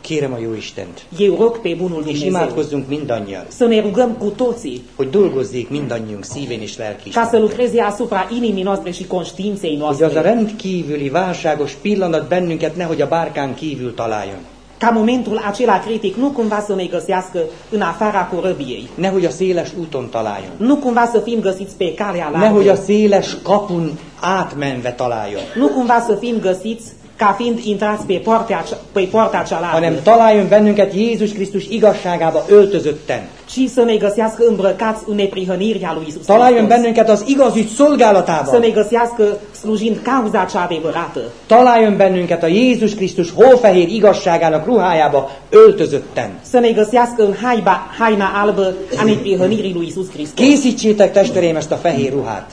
Kérem a jó Istent, Eu rog pe bunul és Dumnezeu imádkozzunk mindannyian, să ne rugăm cu toții hogy dolgozzék mindannyiunk szívén és lelkén. ca să lucreze asupra inimii noastre și conștiinței Hogy az a noastre. rendkívüli válságos pillanat bennünket nehogy a bárkán kívül találjon. Ca momentul acela critic nu cumva să ne găsească în afara corăbiei. Nehogy a széles úton találjon. Nu cumva să fim găsiți pe calea Nehogy a largă. széles kapun átmenve találjon. Nu cumva să fim găsiți ca fiind intrați pe poarta, pe poarta cealaltă. hanem találjon bennünket Jézus Krisztus igazságába öltözötten. ci să ne găsească îmbrăcați în neprihănirea lui Isus Találjon bennünket az igaz ügy Să szolgálatában. ne găsească slujind cauza cea adevărată. Találjon bennünket a Jézus Krisztus hófehér igazságának ruhájába öltözötten. Să ne găsească în haiba, haina albă a neprihănirii lui Isus Hristos. Készítsétek testvéreim ezt a fehér ruhát,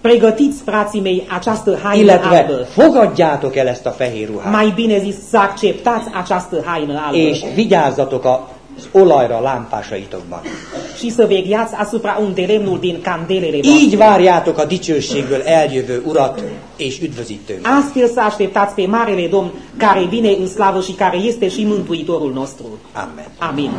Pregătiți, frații mei, această haină illetve albă. fogadjátok el ezt a fehér ruhát, Mai bine zis, să acceptați această haină albă és vigyázzatok az olajra a lámpásaitokban. și să vegheați asupra undelemnul din candelele Így várjátok a dicsőségből eljövő Urat és üdvözítőnk. Astfel să așteptați pe Marele Domn care vine în slavă și care este și Mântuitorul nostru. Amen. Amin.